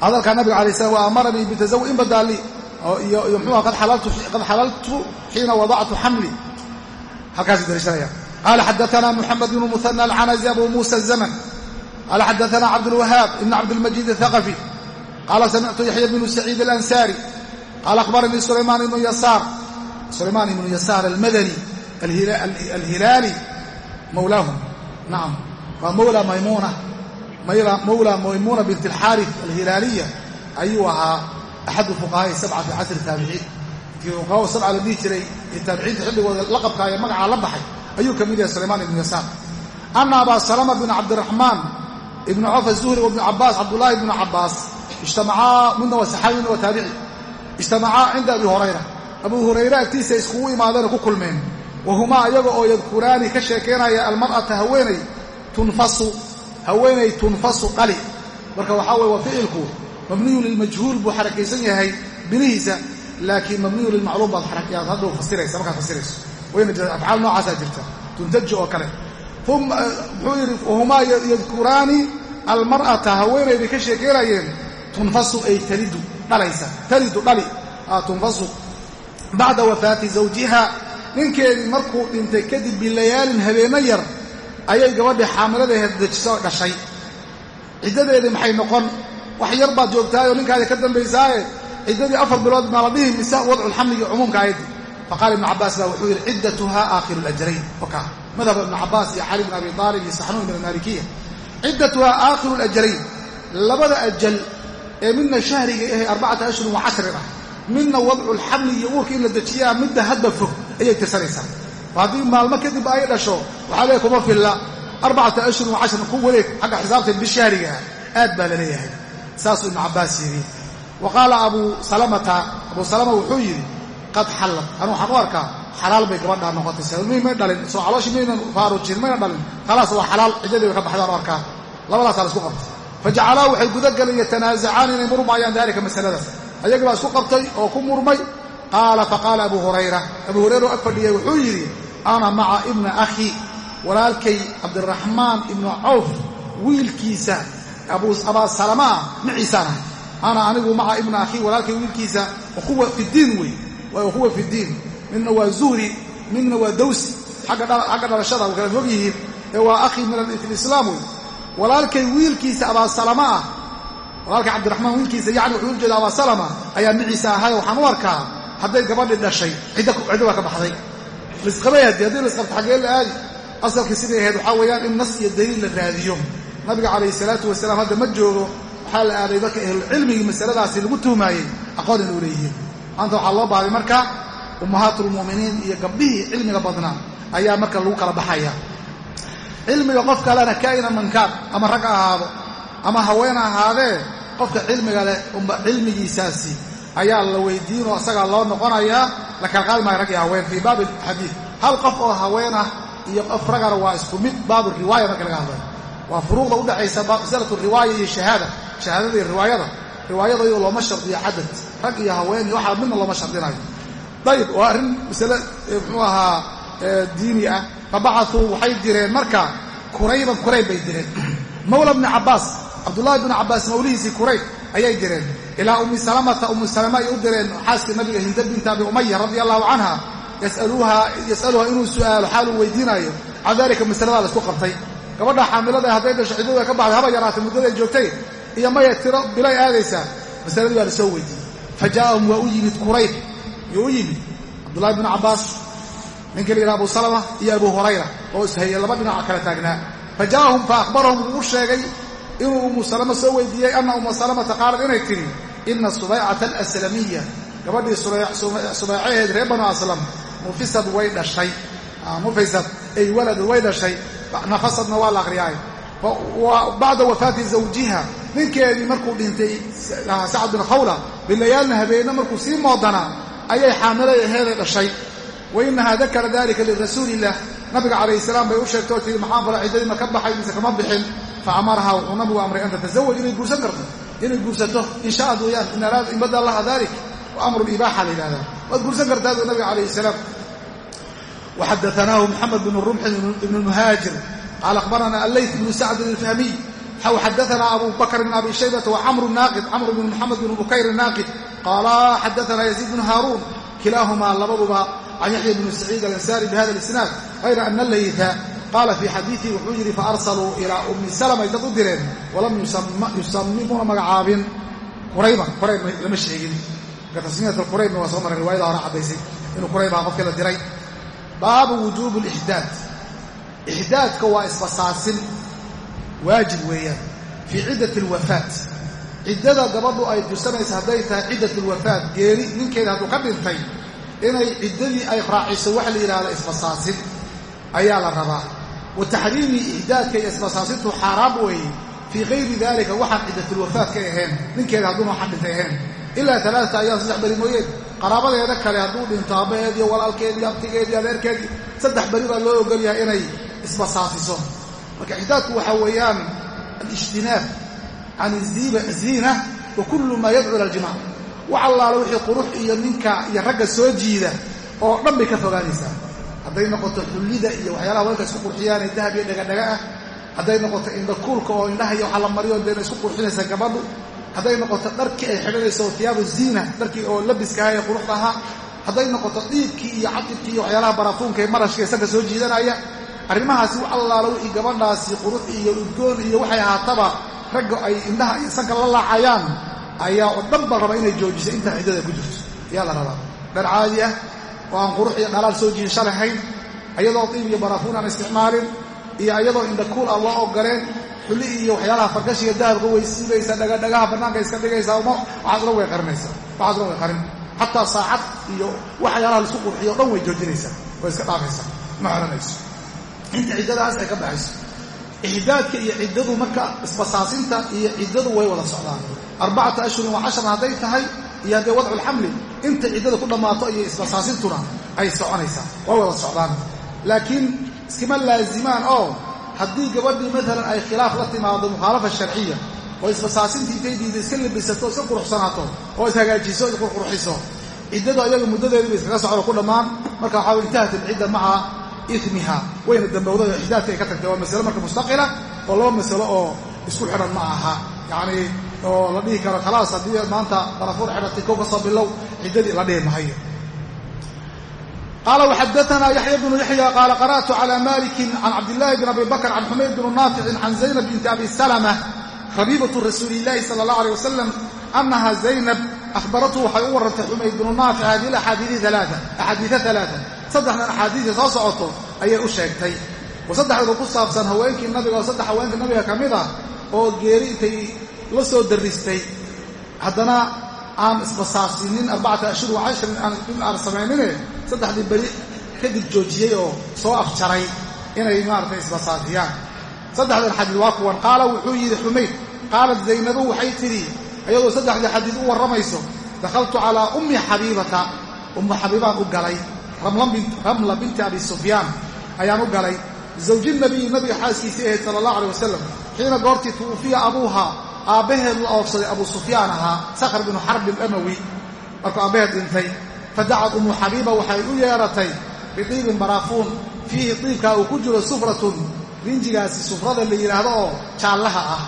hadalkaa nabiga alay slam wa amaranii bitazawi in badaalli iyo mxuuha qad xalaltu xiina wadactu xamli. Halkaas dariishanaya. Qaala xadaana muxamed bnu muhana alcanazi abu muusa الzaman qaala xadaana cabdulwahaab ibn cabdilmajid athaqafi qaala samictu yaxya bnu saciid alansari qaala akhbaranii sulaymaan ibnu yasaar. Sulaymaan ibnu yasaar almadani alhilaali mawlaahum nacam waa mawla maymuna mawla maymuna bint alxaarif alhilaaliya ayuu ahaa axadu fuqahaai sabca fi casri taabiciin kii fuqahaa sabca la dhihi jiray ee taabiciinta xilligooda laqabka ee magacaa la baxay ayuu ka mid yahay sulaymaan ibnu yasaar ana abaa salama bn cabdiraxmaan ibnu cawf azuhri wa ibnu cabaas cabdullaahi ibnu cabaas ijtamacaa midna waa saxaabi midna waa taabici ijtamacaa cinda abi hurayra abuu hurayre agtiisa iskugu imaadeenoo ku kulmeen wahumaa iyaga oo yadkuraani ka sheekaynaya almar'ata haweenay tunfasu haweenay tunfasu dhali marka waxaa weye waa ficilku mabniyun lilmajhuul buu xarakaysan yahay binihiisa laakiin mabniyun lilmacluum baad hadhow fasiraysa markaad fasirayso. Wayna afcaal noocaasaa jirta tuntaji oo kale. Muxuu yidhi wahumaa yadkuraani almar'ata haweenayday ka sheekaynayeen tunfasu ay talidu dhalaysa talidu dhali tunfasu bacda wafaati zawjiha ninkeedii markuu dhintay kadib bilayaalin habeenno yar ayay gabadhii xaamiladaheed dejiso dhashay. Ciddadeedii maxay noqon? Wax yar baad joogtaayoo ninkaadi ka dambaysaaye? Ciddadii afar bilood maa la dhihi mise wadculxamligi cumuumka ayaddi faqaala ibnu cabbaas baa wuxuu yidhi ciddatuha aakhiru lajalayn oka madhaba ibnu cabbaas iyo cali bn abi aalib iyo saxnuun min almaalikiya ciddatuhaa aakhiru lajalayn labada ajal ee midna shahriga ahe arbacata ashhurin wa cashrin ah midna wadculxamli iyo uurka in la dejiyaa midda hadba fog ayay tirsanaysaa. Haddii maalmo kadib ay dhasho waxaa leeyahy kuma filla. Arbacata ashhurin wa ku wareeg. Xagga xisaabta bishahriga ah aad baa la leeyahay. Saasuu ibnu cabbaas yidhi wa qaala abu salamata abuu salama wuxuu yidhi qad xallad anu waxaan u arkaa xalaal bay gabadhaa noqotay. Salmii may dhalin? Soo calooshii maynan faarujin mayna dhalin? Khalaas waa xalaal ciddadii ka baxdaan u arkaa. Labadaasaa la isku qabtay. Fajacalaa waxay gudagaleen yatanaazacaan inay murmaayaan daalika masaladaas ayagii baa isku qabtay oo ku murmay qaala faqaala abu hurayra abuu hurayra ag fadhiyay wuxuu yidhi ana maca ibna akhi walaalkay cabdiraxmaan ibnu cawf wiilkiisa abaa salama ah maciisaan ana anigu maca ibna akhi walaalkay wiilkiisa ukhuwa fidiin wey waa ukhuwa fidiin midna waa zuhri midna waa dawsi. Xagga dhalashada way kala fog yihiin ee waa akhi min alislaam wey walaalkay wiilkiisa abaa salama ah walaalkay cabdiraxmaan wiilkiisa yacni wuxuu ujeeda abaa salama ayaa maciisa ahay waxaan u arkaa hadday gabadhi dhashay cidda waa ka baxday. Laisqabay haddii laisqabto xaggee la aadi asalkii siday ahayd waxaa weeyaan in nas iyo daliil la raadiyo. Nabiga calayhi salaatu wasalaam hadda ma joogo waxaa la aaday dadka ahlulcilmigii masaladaasi lagu tuhmaayey aqoon inuu leeyihiin maanta waxaa loo baaday marka ummahaatulmu'miniin iyo gabdhihii cilmiga badnaa ayaa marka lagu kala baxaya. Cilmiga qof kalena kaa'ina mankaan ama rag ha ahaado ama haween ha ahaadee qofka cilmiga leh unba cilmigiisaasi ayaa la weydiinoo isagaa loo noqonayaa la kala maayo rag iyo haween. Fii baabi alxadiid. Hal qof oo haween ah iyo qof ragana waa isku mid baabu riwaaya marka laga hadlayo. Waa furuuqda udhexaysa masalatu riwaaya iyo shahaada. Shahaadada iyo riwaayada. Riwaayada iyadoo looma shardiyo cadad. Rag iyo haween iyo waxaa midna looma shardinayo. Dayib waa arrin masale muxuu ahaa diini ah. Fabacatuu waxay direen marka kurayban kurayb bay direen. Mawla bni cabbaas cabdullaahi bni cabbaas mawlihiisii kurayb ayay direen ilaa ummi salamata ummu salama ay u direen xaaskii nabiga hinda binta abi umaya radia allahu canha yasaluha inuu su'aalo xaaluu weydiinaayo can dalika masaladaa la isku qabtay. Gabadha xaamilada hadday dhasho ciddadu ay ka baxday haba yaraatay muddaday joogtay iyo maya tiro bilay aadaysaa masaladii baa la soo weydiiyey. Fa jaa'ahum waa u yimid kurayb yuu u yimid cabdullahi bnu cabbaas ninka la yidhaha abu salama iyo abu hurayra oo ishayey laba dhinac kala taagnaa. Fa jaa'ahum fa akhbarahum wuu u sheegay inuu umu salama soo weydiiyey anna umma salamata qaalat inay tidhi ina subaycata alaslamiya gabadhii subaycaheed reer banu aslam mufisad way dhashay. Mufisad ay walad way dhashay. Nafasadna waa la aqriyaay bacda wafaati zawjiha ninkeedii markuu dhintay sacad bin khawla bilayaalna habeenna markuu sii moodanaa ayay xaamilay aheeday dhashay. Wa inahaa dakara dalika lirasuuli illah nabiga calayhi salaam bay u sheegtay oo tii maxaa fala ciddadii ma ka baxay mise kama bixin? Fa amarahaa wuxuu nabigu amray an tatasawaj inay guursan karto inay guursato in sha'ad weeyaan in araada in badda allaha dalik wa amru libaaxa la yidhahdaa waad guursan kartaa buu nabiga calayhi salaam وxadaثnah mحamed بن رمح بن المهاaجir qال أخبرna الlayث بن سعد الفhمي xw xadaثna أbu bكر بن أbي شhيبة وcمر الناqد cمر بن محamed بن بukayr الناqد qاla xadaثna يزيد بن hاrون kilaaهma labaduba can yaحyى بن سعيid الأنsاrي بhada الإسناad غayra أن الlayثa qaala fii xadiiii wuxuu yidhi faarsaluu ilaa ummi salama dad u direen. Walam yusamimuna magacaabin. Qurayba qurayb lama sheegin. Marka tasmiyat alquraybna waa soo maray riwaayada hore caddaysay. Inuu quraybaa ah qofkii la diray. Baabu wujuubu lixdaad ixdaadka waa isbasaasin. Waajib weeyaan. Fii ciddati alwafaat ciddada gabadhu ay dursanaysa hadday tahay ciddat alwafaat geeri ninkeeda hadduu ka dhintay inay ciddadii ay raaciso waxa la yidhaahda isbasaasin ayaa la rabaa wa taxriimi ixdaadka iyo isbasaasintu xaaraam weeye fii kayri dalika waxaan ciddatulwafaat ka ahayn. Ninkeeda hadduuna waxaan dhintay ahayn. Ilaa alaaata ayaam saddex beri mooyeen. Qaraabadeeda kale hadduu dhinto aabbaheed iyo walaalkeed iyo abtigeed iyo adeerkeed saddex beri baa loo ogol yahay inay isbasaasiso marka ixdaadku waxaa weeyaan alijtinaab can ziina wa kullu maa yadcu ila aljimac wax allaale wixii qurux iyo ninka iyo ragga soo jiida oo dhan bay ka fogaanaysaa hadday noqoto xullida iyo waxyaalaha haweenka isku qurxiyaanee dahab iyo dhagadhaga ah hadday noqoto indhakuulka oo indhaha iyo waxa la mariyo deena isku qurxinaysa gabadhu hadday noqoto dharkii ay xidhanayso thiyaabu ziina dharkii oo labiskaha ee quruxda ahaa hadday noqoto dhiibkii iyo cadibkii iyo waxyaalaha barafuunka ee marashka sanka soo jiidanaya arrimahaasi wax allaalo wixii gabadhaasi qurux iyo udgoon iyo waxay ahaataba ragga ay indhaha iyo sanka la laacayaan ayaa oo dhan bal raba inay joojiso intaan ciddada ku jirto. Ayaa la rabaa. Dhar caadi ah oo aan qurux iyo dhalaal soo jiidasho lahayn ayadoo diib iyo barafuun aan isticmaalin iyo ayadoo indhakuul aan loo ogoleen xulli iyo waxyaalaha fargashiga dahabka weysiibaysa dhagadhagaha bannaanka iska dhigaysa waxaad ula way qarinaysa waxaad ula way qarin. Xataa saacad iyo waxyaalaha la isku qurxiyo o dhan way joojinaysaa way iska dhaafaysaa ma xidhanayso inta ciddadaas ay ka baxayso ixdaadka iyo ciddadu marka isbasaasinta iyo ciddadu way wada socdaan. Arbacata ashhurin wa cashran hadday tahay iyo hadday wadculxamli inta ciddada ku dhammaato iyo isbasaasintuna ay soconaysaa. Way wada socdaan. Laakiin iskama laazimaan oo haddii gabadhii maalan ay khilaaf la timaado mukhaalafa sharciya oo isbasaasintii intay diida iska labisato iska quruxsanaato oo ishagaajiso isqurqurxiso ciddadu ayaga muddadeediiba iskaga socdo ku dhammaan. Marka waxaa intahat ilcidda maca imiha wayna dambowday oo ixdaadka ay ka tagtay. Waa masale marka mustaqila oo laba masalo oo isku xidhan ma aha. Yacni oo la dhihi karo khalaas haddii maanta barafuur xidhatay kow ka bilow ciddadii la dhihi mahayo. Qaala waxadaanaa yaxya bnu yaxya qaala qara'tu cala malikin can cabdillahi bn abi bakr can xumayd bn naaficin can zaynab binti abi salama rabiibatu rasuuli illahi sala allah aleyh wasalam annaha zaynab ahbarathu waxay u warrantay xumayd bnu naafic hadihi axaadiia alaaa saddexdan axaadiisii soo socoto ayay u sheegtay. Oo saddexdooda ku saabsan haweenkii nabiga oo saddex haweenka nabiga ka mid ah oo geeri intay la soo darristay haddana aan isbasaasinin arbacata ashhur wa cashrin in aan samaynine saddexdii beri kadib joojiyey oo soo afjaray inay maaragtay isbasaasiyaan saddexdan xadiid waa kuwan. Qaala wuxuu yidhi xumayd qaalat zaynabu waxay tidhi iyadoo saddexdii xadiid u warramayso dakhaltu calaa ummi xabiibata. Ummu xabiibaan u galay. Ramla binti abi sufyaan ayaan u galay. Zawji nabiyi nabiga xaaskiisii ahayd sala allah aleh wasalam xiina goortii tuwufiya abuuha aabbaheed la oofsaday abu sufyaan ahaa sakhr binu xarbin amawi markuu aabbaheed dhintay fadacad ummu xabiiba waxay u yeeratay bidiibin baraafuun. Fiihi diibkaa uu ku jiro sufratun rinjigaasi sufrada la yidhaahdo oo jaallaha ah.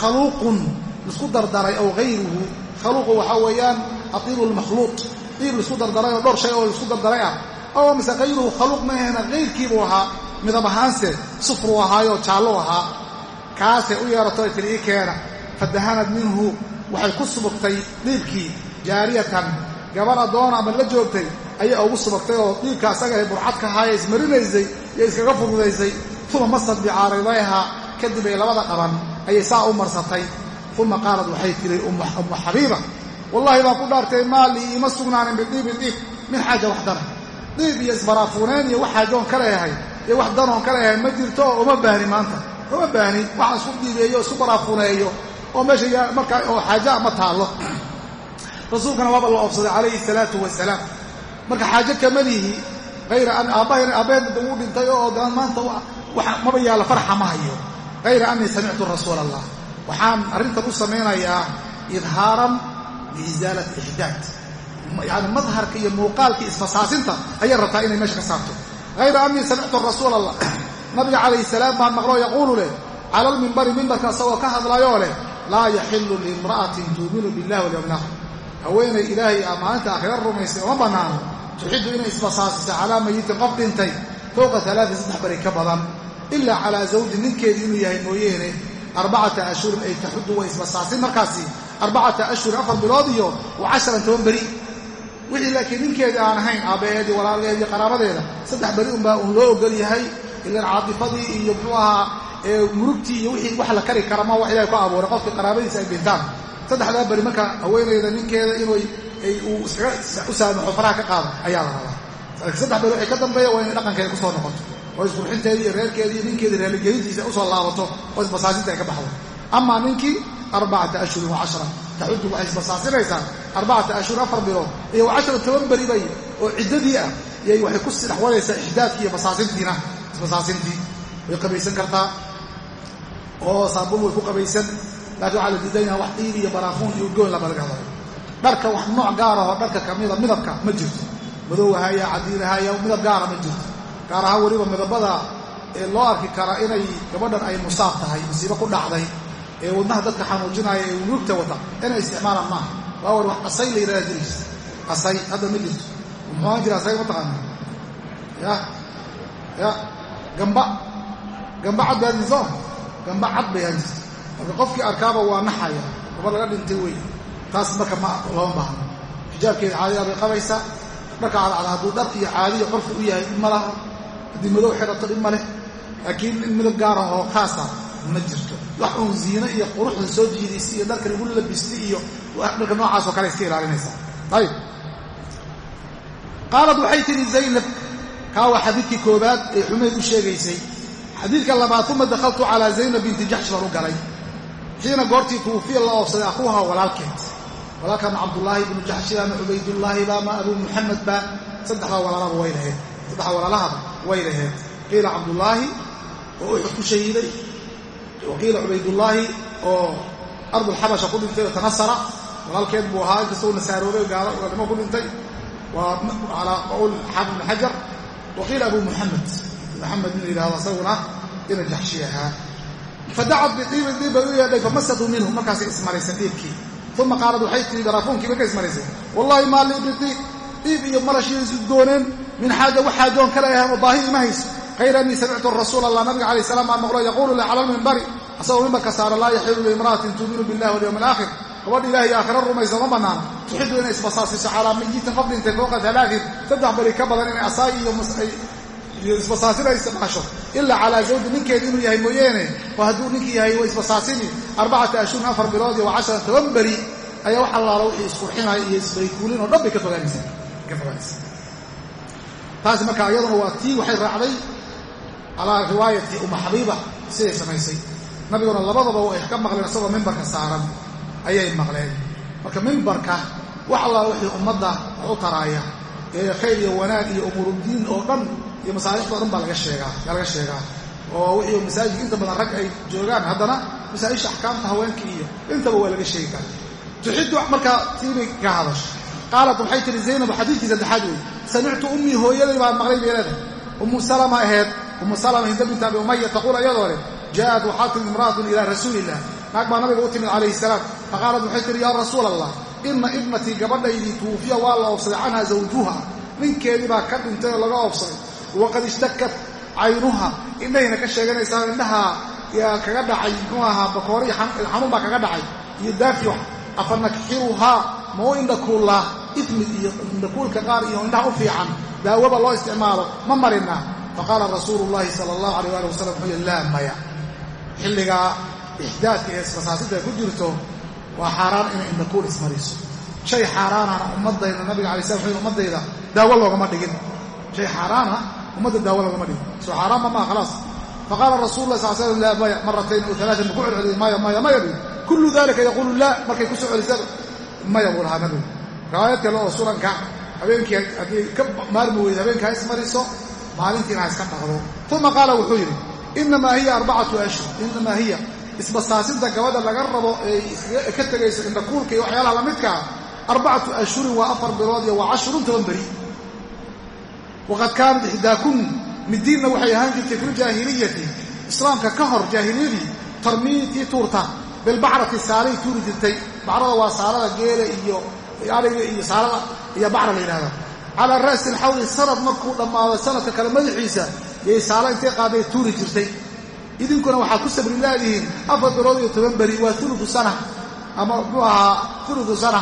Khaluuqun lisku dardaray ow hayruhu khaluuqu waxaa weeyaan atiibu lmakhluuq diib la isku dardaray oo dhowr shay oo la isku dardaray ah. Oo mise hayruhu khaluuq maahena hayrkiibuu ahaa. Midab ahaanse sufruu ahaayoo jaalluu ahaa. Kaasay u yeerato ay tiri ii keena fadahanad minhu waxay ku subagtay dhiibkii jaariyatan. Gabar addoona ama la joogtay ayaa ugu subagtay oo dhiibka asaga ee burcadka ahaayee ismarinaysay iyo iskaga fududaysay. Uma masad bicaaridayha kadib ay labada qaban ayay saa u marsatay. Uma qaalad waxay tiri ummu xabiiba wallahi baan ku dhaartay maalii iima sugnaanin bidiibi dhiib min xaaja wax dana dhiib iyo isbaraafuuneen iyo wax xaajoon ka leeyahay iyo wax danoon ka leeyahay ma jirto oo uma baahni maanta. Uma baahni waxaan isku dhiibeeyo o isku baraafuuneeyo oo meesha markaa oo xaaja ma taallo. Rasuulkana waaba la oobsaday calayhi salaatu wasalaam marka xaajo kamalihi hayra an aabbaheedna wuu dhintay oo daan maanta maba yaalla farxa ma hayo. Hayra anii samictu rasuula allah waxaan arrintan u samaynayaa idhaaran biisaalati ixdaad. Yani madharka iyo muuqaalkii isfasaasinta ayay rabtaa inay meesha ka saarto. Hayra anii samictu rasuula allah nabiga calayhi salaam baan maqloo yaquulu leh cala almimbari mimbarka isagoo ka hadlayoo leh laa yaxilu liimra'atin tuuminu billahi walyawmi aakhir. Haweenay ilaahay aa maalinta aakhira rumaysay uma bannaano tuxiddu inay isbasaasiso calaa mayitin qof dhintay. Fowqa alaain saddex bari ka badan. Ilaa calaa zawjin ninkeedii inuu yahay mooyeene arbacata ashhurin ay taxuddu way isbasaasin markaasi arbacata ashhurin afar bilood iyo wa toban beri. Wixii laakiin ninkeedii aan ahayn aabbaheedii walaalgeedii qaraabadeeda saddex beri unbaa uun loo ogol yahay. Ilaan caatifadii iyo muxuu ahaa murugtii iyo wixii wax la kari kara ma wax ilahay ku abuuray. Qofkii qaraabadiisa ay dhintaan saddexdaa beri marka haweenayda ninkeeda inuu u saamaxo faraha ka qaado ayaa la rabaa. Laakiin saddex beri wixii ka dambeeya waa inay dhaqankeeda ku soo noqoto. Oo isqurxinteedii iyo reerkeedii iyo ninkeedii raaligelintiisa u soo laabato. Oo isbasaasinta ay ka baxdo. Amaa ninkii arbacata ashhurin wa cashra. Taxuddu waxay isbasaasinaysaa arbacata ashhur afar bilood iyo wa cashara toban beri bay oo ciddadii ah iyay waxay ku sii dhexwadaysaa ixdaadkii iyo basaasintiina isbasaasintii way qabaysan kartaa oo saabun way ku qabaysan. Laakiin waxaa la diidanya wax dhiib iyo baraafuun iyo udgoon laba laga dharka wax nooc gaarahoo dharka kamida midabka ma jirto. Madowahaya cadiinahaya midab gaara ma jirto. Gaar ahaan weliba midabada ee loo arki karaa inay gabadhan ay musaab tahay musiibo ku dhacday ee wadnaha dadka xanuujinaya ee ulugta wata inay isticmaalaan maaha. Waa war wax qasay la yidhahda jiraysa qasay hadda ma jirto. Muxuuaan jira asay mataqaana ya ya. Gamba. Gamba cad baadiso gamba cad bay jirta marka qofkii arkaaba waa naxaya gaba laga dhintay wey taas marka ma looma baahno xijaabkeeda caadiyaa bay qabaysaa. Dharka cadcada hadduu dhar iyo caadiya qorfu u yahay dhib ma laha. Haddii madow xirato dhib ma leh. Laakiin in midab gaara oo khaasa ma jirto. Wax uun ziine iyo quruxda soo jiidaysa iyo dharkan igu labistay iyo dharka noocaasoo kale iska ilaalinaysaa. Ayib. Qaalad waxay tidhi zaynab kaa waa xadiidkii koobaad ee xumayd u sheegaysay xadiidka labaad uma dakhaltu calaa zaynab binti jaxsh baan u galay. Xiina goortii tuufiya la oofsaday akuuha walaalkeed. Walaalkaana cabdullaahi ibnu jaxshi ama cubaydullaahi ba ama abuu muxamed ba saddexdaa walaalaba way laheed saddexda walaalahaba way laheed qiila cabdullaahi oo uxud ku shahiiday wa qiila cubaydullaahi oo ardulxabasha ku dhintay oo tanasara. Walaalkeed buu ahaa inkastoo nasaaroobay gaalnimo ku dhintay. Waa calaa qawl xaafid ibn xajar wa qiila abuu muxamed muxamed in la yidhahdo isaguna ina jaxshi ahaa fadacat bidiibin diib bay u yeedhay famasatu minhu markaasay ismaraysay dhiibkii uma qaalad waxay tihi baraafuunkii markay ismaraysay. Wallahi maa lii bidiib dhiib iyo marashii isu dooneen min xaaja wax xaajoon kale ahan oo baahi ima hayso. Hayra anii samictu rasuula allah nabiga calayh salaam baan maqlo yaquulu li cala lminbari asagoo mimbarka saara laa yaxilu liimra'atin tuuminu billahi walyawmi alaakhir gabadh ilaahay aakhira rumaysa ma bannaana tuxidu inay isbasaasiso calaa mayitin qof dhintay fowqa alaain saddex beri ka badan inay asaay iyo isbasaasina isticmaasho. Ilaa calaa zawji ninkeeda inuu yahay mooyeene oo hadduu ninkii yahay wa isbasaasini. Arbacata ashhurin afar bilood iyo wacashara toban beri ayaa wax allaala wixii isqurxinaya iyo isbaykuulin oo dhan bay ka fogaanaysaa taasi marka iyaduna waa tii waxay raacday calaa riwaayati uma xabiiba siday samaysay. Nabiguna labadaba ay ka maqleen isagoo mimbarka saaran ayay maqleen. Marka mimbarka wax allaala wixii ummadda u taraaya ee khayr iyo wanaag iyo umuuruddiin oo dhan iyo masaalixda o dhan baa laga sheegaa oo wixii masaajidka inta badan rag ay joogaan haddana masaa'isha axkaamta haweenkii iyo intaba waa laga sheegi karaa tuxiddu markaa tiibay ka hadasho. Qaalat waxay tihi zaynab xadiidkii saddexaad wey samictu ummii hooyaday baan maqlay bay leedahay. Ummu salama aheed ummu salama hinda binta abi umaya taquul iyadoo leh jaءat waxaa timid imra'atun ilaa rasuuli illah naag baa nabiga u timid calayhi salaam. Faqaalat waxay tihi yaa rasuula allah ina ibnatii gabadhaydii tuufiya waa la oobsaday canha zawjuha ninkeedii baa ka dhintay oo laga oobsaday waqad ishtakat caynuha. Indhahayna ka sheeganaysaa indhaha yaa kaga dhacay muxuu ahaa bakoore iyo xanuun baa kaga dhacay iyo daafi afa nakxiruhaa ma u indhakuullaa ifmid iyo indhakuulka qaar iyo indhaha u fiican daawaba loo isticmaalo ma marinaa faqaala rasuulu llaahi sala allahu alayh ali wasalam wuxuu yihi laa maya. Xilligaa ixdaadka ee isbasaasinta ku jirto waa xaaraan inay indhakuul ismariso. Shay xaaraanana ummadayda nabiga alay slam wuxuu ummadayda daawo loogama dhigin. Shay xaaraana ummadda daawo loogama dhigin soo xaaraanma maa khalaas. Faqaala rasul lah sal slam laa maya maratayn o alaaan maku celceliyay maya maya maya bi kullu dalika yaquulu laa markay ku soo celisaba maya buu lahaa nabigu. Riwaayad kale oo sunanka habeenkii haddii ka maarmi weyda habeenka ha ismariso maalintiina ha iska dhaqdo. Uma qaala wuxuu yidhi inamaa hiya arbacatu ashhur inamaa hiya isbasaasinta gabadha laga rabo ee ka tegayso indhakuulka iyo waxyaalaha lamidkaa arbacatu ashhurin waa afar bilood iyo waa cashrun toban beri waqad kaanat ixdaakun midiinna waxay ahaan jirtay fi ljaahiliyati islaamka ka hor jaahiliyadii tarmiitii tuurta bilbacrati saalay tuuri jirtay bacrada waa saalada geela iyo ariga iyo saalada iyo bacra la yidhahda calaa ra'si alxawli sanad markuu dhammaado sanadka kale madaxiisa yay saala intay qaaday tuuri jirtay idinkuna waxaad ku sabri laadihiin afar bilood iyo toban beri waa uludu sana ama muxuu ahaa uludu sana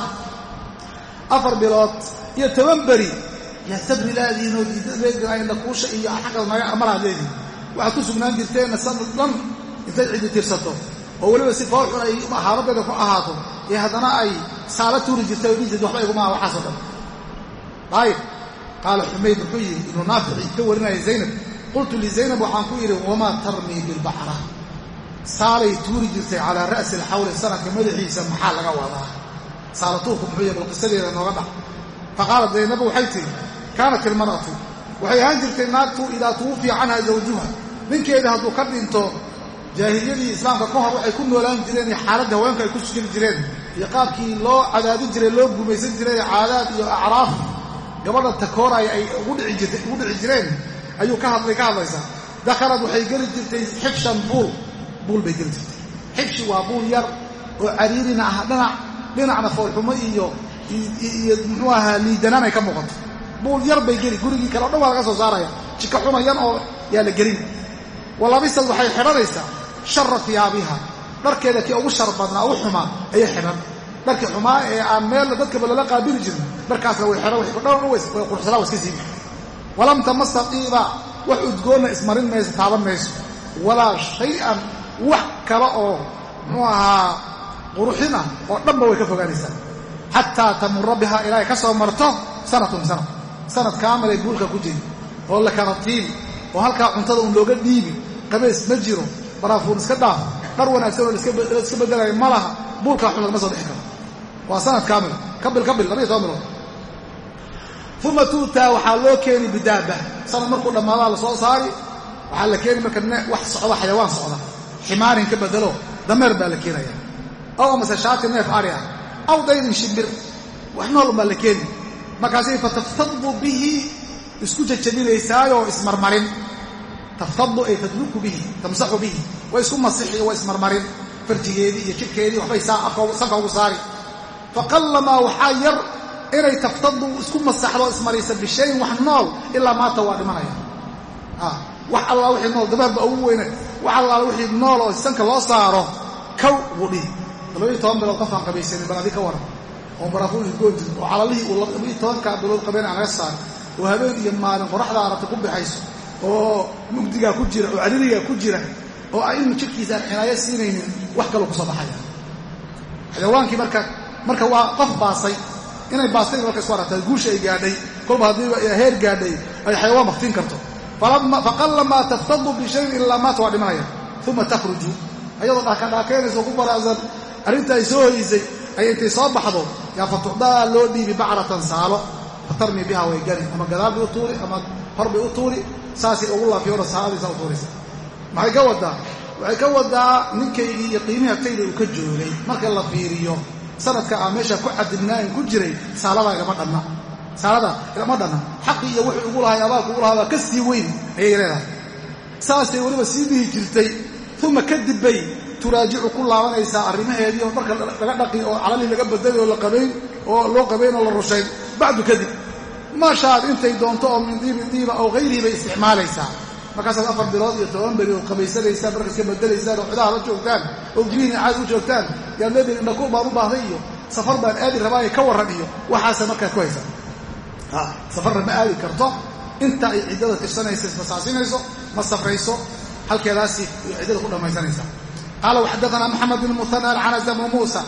afar bilood iyo toban beri yaa sabri laadihiin oo diidadleedinakuusha iyo xagga malaad leedihin. Waxaad ku sugnaan jirteenna sanad dhan intay cidi tirsato. Oo weliba si foolxun ay haaladeeda ku ahaato. Ee haddana ay saala tuuri jirtay oo dhihi jirta waxba iguma aha dhan. Ayib qaala xumayd wuxuu yidhi ibnu naafici ka warinaya zaynab. Qultu lizaynab waxaan ku yidhi wamaa tarmii bilbacra saalay tuuri jirtay calaa ra'si alxawli sanadka madaxiisa maxaa laga wadaa? Saala tuurku muxuu yahy bal qisadeeda nooga dhac. Faqaalat zaynabu waxay tihi kaanat ilmar'atu waxay ahaan jirtay naagtu idaa tuwufiya canha zawjuha ninkeedii hadduu ka dhinto jaahiliyadii islaamka ka hor waxay ku noolaan jireen iyo xaaladda haweenka ay ku sugiri jireen iyo qaabkii loo cadaadin jiray loo gumaysan jiray caadaad iyo acraaf gabadha takooraya ay ugu dhici jireen ayuu ka hadlay ka hadlaysaa dakhalad waxay geli jirtay xibshan buul buul bay geli jirtay xibshi waa buul yar oo cariirina ah dhinac dhinacna foolxumo iyo muxuu ahaa liidanaan ay ka muuqato buul yar bay geli gurigii kale o dhan waa laga soo saaraya. Jika xumayan oo yaa la gelin. Walabisad waxay xidhanaysaa shara fiyaabiha dharkeeda kii ugu shar badnaa ugu xumaa ayay xidhan. Dharkii xumaa ee aan meella dadkaba lala qaabili jirin dharkaasna way xidhan dhan way quruxsanaa wa iska siibi walam tamasa qiiba wax udgoonna ismarin mayso taaban mayso. Walaa shay-an wax kale oo muxuu ahaa quruxin ah oo dhanba way ka fogaanaysaa. Xataa tamura biha ilaa ay ka soo marto sanatun sana sanad kaamilay buulka ku jiri oo la karatiili oo halkaa cuntada un looga dhiibi qabays ma jiro baraafuun iska dhaaf dhar wanaagsan oo iska bedelayo ma laha buulkaa xun lagama soo dhixi karo. Waa sanad kaamil kabil kabil labaiyo toban bilood. Uma tuutaa waxaa loo keeni bidaaba sanad markuu dhammaadaa la saari waxaa la keeni marka wax socda xayawaan socda. Ximaarin ka bedelo dameer baa la keenaya aw amase shaati neef ari ah. Aw daydin shimbir. Wax nool baa la keeni markaasay fataftadu bihi isku jajabinaysaayoo ismarmarin. Taftadu ay tadluku bihi tamsaxu bihi way isku masixi waa ismarmarin. Farjigeedii iyo jidhkeedii waxbay sanka ugu saari. Faqallamaa waxaa yar inay taftadu isku masaxdo ismaraysa bishayin wax nool ilaa maanta waa dhimanaya. Wax allaa wixii nool dabaarba ugu weyne. Wax allaala wixii nool oo sanka loo saaro kow buu dhihi. Toban bilood qofaan qabaysanin bal adi ka waran oo baraafuun isgoon jirin oo calalihii uu tobankaa bilood qabeen aan laga saarin oo habeen iyo maalin qoraxda aragta ku bixayso oo mugdigaa ku jira oo cadiligaa ku jira oo aynu jidhkiisa aan cinaayo siinaynin wax kaloo ku soo baxaya. Xayawaankii marka marka waa qof baasay inay baastay marka isku aragtaa guusha ay gaadhay kolba haddiiba heer gaadhay ay xayawaan baktiin karto. Faqallamaa taftadu bishayin ilaa maata waa dhimanaya. Uma takhruju. Ayadoo dhaakadhaakaynayso ku baraazan arrinta ay soo hoysay ay intay soo baxdo yaa fatucdaa loo dhiibi bacratan saalo. Fatarmi biha way gani ama gadaal bay u tuuri ama hor bay u tuuri. Saasay ugu laafiyoona saaladiisa u tuuraysa maxay ka wadaa waxay ka wadaa ninkaygii iyo qiimihii agtayda uu ka joogay. Marka la fiiriyo sanadka aan meesha ku cadibnaain ku jiray saaladaa igama dhanna saalada igama dhanna xaqii iyo wuxuu ugu lahay abaalku ugu lahaa baa ka sii weyn ayay leedahay. Saasay weliba sii dhihi jirtay. Uma kadib bay turaajicu ku laabanaysaa arrimaheedii oo dharka laga dhaqi oo calalii laga badalay oo la qabayn oo loo qabayn oo la rushayn. Bacdu kadib maashaad intay doonto oo min diiba oo hayrihi bay isticmaalaysaa. Markaasaad afar bilood iyo toban beri oo qabaysanaysaan marka iska bedelaysaan oo cidaha la joogtaan oo giriina caadi u joogtaan. Yaad leediin indhakuur baan u baahday iyo safar baan aadi rabaayo ka warran iyo waxaasa markaad ku haysaa safarna ma aadi karto. Inta ay ciddada tirsanaysa ismasaasinayso ma safrayso halkeedaasi ciddada ku dhammaysanaysa qaala waxadaana maxamed bn muhana alcanasa bnu muusa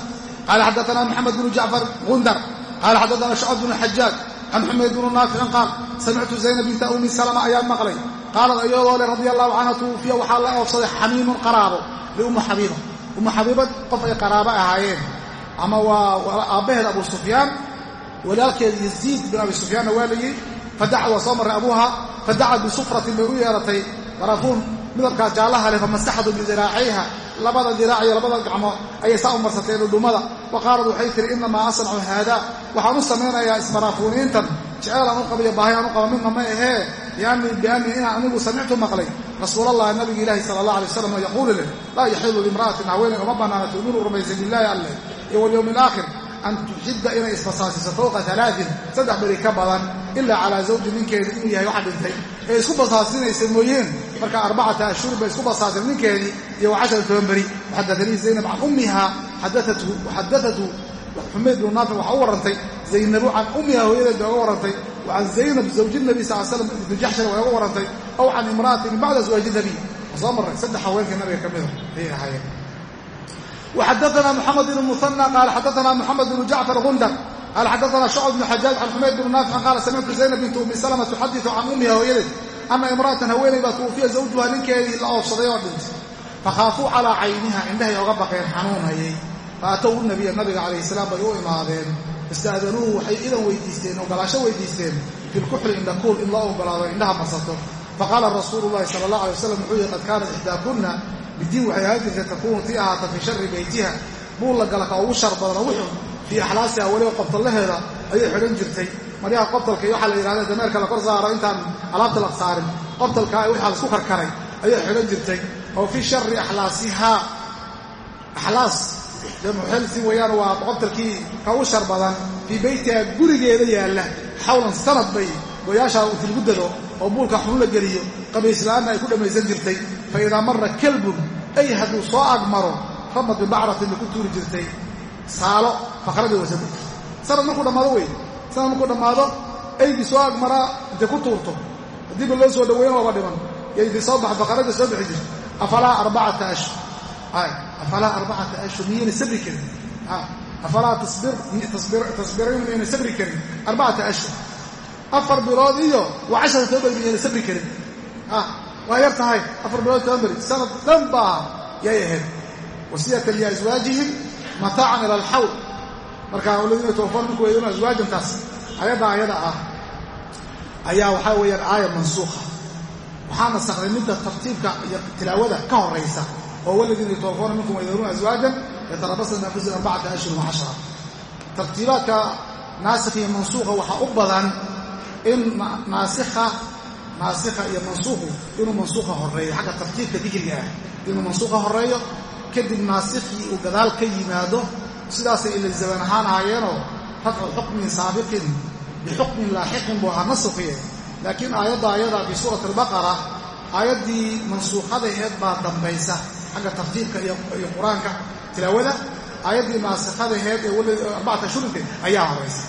qaala xadaana maxamed bnu jacfar gundar qaala xadaana shucab bnu xajaaj can xumayd bnu naaficin qaal samictu zaynab binta umi salama ayaan maqlay qaalad iyadoo le radia allahu canha tuwufiya waxaa la oofsaday xamiimun qaraabo liummu xabiiba ummu xabiibad qof ay qaraabo ahaayeen ama waa aabbaheed abu sufyaan walaalkeed yaziid bin abi sufyaanna waa layidhi fadacad waa soo marray abuuha fadacad bisufratin bay u yeeratay baraafuun midabkaas jaallaha leh famasaxadu bidiraaciha labada diraac iyo labada gacmood ayay saa u marsatay dhudhummada wa qaalad waxay tihi inamaa asnacu haada waxaan u samaynayaa ismaraafuuniintan jeceel aan u qabiyo baahi aan u qaba midna ma ahee biannii inaan anigu samictu maqlay. Rasuulallahi nabiga ilaahi sala allah alay wasalam oo yaquulu leh laa yaxilu limra'atin haweeney uma bannaana tu'minu rumaysan billaahi alleh iyo walyowmi alaakhir an tuxidda inay isbasaasiso fowqa alaain saddex beri ka badan ilaa calaa zawji ninkeedi inuu yahay waxa dhintay ee isku basaasinaysa mooyeen. Marka arbacata ashhur bay isku basaasina ninkeedii iyo waxashara tobanberi waxadaanii zaynab can ummiha xadaatu xumayd binu naafic waxaa u warrantay zaynabu can ummiha hooyadeed baa uga warrantay wa can zaynab zawji nabi sal slam ibnu jaxshana waa uga warrantay aw can imra'atin bacda zawaaji nabiy soo marray? Saddex haweenka nabiga ka mida ah. ayay ahaayeen. Waxadaana muxamed bnu muana qaala xadaana muxamed bnu jacfar gundar qaal xaddaana shacb bnu xajaaj can xumayd bnu naaficin qaala samictu zaynab bintu ummi salama tuxadiu can ummiha hooyadeed anna imra'atan haweeney baa tuwufiya zawjuha ninkeedii la oofsaday oo dhintay fakhaafuu calaa cayniha indhahay oga baqeen xanuunayay fa atow nabiya nabiga calayh salaam bay u imaadeen ista'danuuhu waxay idan weydiisteen ogolaasho weydiisteen filkuxli indhakuul in loo ogolaado indhaha basato faqaala rasuulu llahi sala allah alay wasalam wuxuu yihi qad kaanat ixdaakunna bidii waxay ahaan jirtay takuunu tii ahaata fii shari beytiha buullagala ka ugu shar badan fii axlaasiha weliba qobtallaheeda ayay xidhan jirtay. Maryaha qobtalka iyo waxaa la yidhahda dameerka la kor saaro intaan alaabta la saarin qobtalka waxaa la isku karkaray ayay xidhan jirtay. Oo fii shari axlaasihaa axlaas muxelsi weeyaan waa qobtalkii ka u shar badan fii beytiha gurigeeda yaalla. Xawlan sanad bay goyaashaa inti lagu dado oo buulka xun la geliyo. Qabaysla'aanna ay ku dhammaysan jirtay. Fa idaa marra kalbun ay hadduu soo agmaro ramad bibacratin bay ku tuuri jirtay saalo fakhrada wasada sanad markuu dhammaado wey sanad markuu dhammaado aygii soo agmaraa intay ku tuurto. Haddiiba loo soo dhaweyn waaba dhiman. Yaydi soo bax baqarada soo bixi jirta afalaa arbacata ashhur. Afalaa arbacata ashhur miyayna sabri karin? Afalaa tasbiriin miyayna sabri karin? Arbacata ashhur. Afar bilood waa cashara toban miyayna sabri karin? Waa yar tahay. Afar bilood toban sanad dhan baa yay ahayd. Wasiyatan mataacan ila alxawl marka waladiina tawafaan minku weyduna aswaajantaas ayadda ayada ah. Ayaa waxaa weeyaan aaya mansuukha. Waxaa nasakday midda tartiibka iyo tilaawada ka horaysa oo waladiina yatawafauna minkum waydaruuna aswaajan yatarabasna bianfusihim arbacata ashhur wa cashara tartiibaadka naasikh iyo mansuukha waxaa u badan in naasikha naasikha iyo mansuukhu inuu mansuukha horeeyo xagga tartiibka dikriga ah inuu mansuukha horeeyo kadib naasikhii uu gadaal ka yimaado sidaasay ila zaban ahaan ahaayeenoo rafcu xukmin saabiqin bixukmin laaxiqin buu ahaa nasakhiye laakiin aayadda ayada fii suurati albaqara aayaddii mansuukhadaheed baa dambaysa xagga tartiibka iyo qur'aanka tilaawada aayaddii naasikhadaheed ee arbacata shurinka ayaa horaysa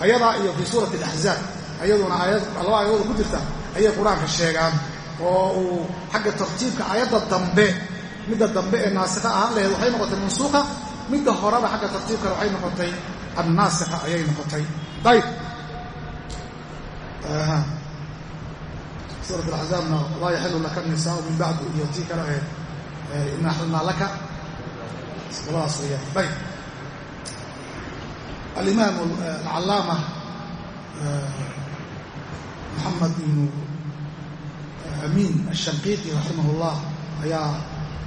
ayadaa iyo fii suurati alaxzaab ayaduna laba aayadooda ku jirta ayay qur'aanka sheegaan oo uu xagga tartiibka aayadda dambe midda dambe ee naasikha ahaan laheed waxay noqotay mansuukha midda horena xagga tartiibkana waxay noqotay annaasikha ayay noqotay. Ayb suurat alaxzaabna laa yaxilu laka nisaau min bacdu iyo tii kale ahayd ina axlalnaa laka. Labadaas weyaan ayb alimaam alcallaama maxamed ibnu amiin ashanqiiqi raximah اllah ayaa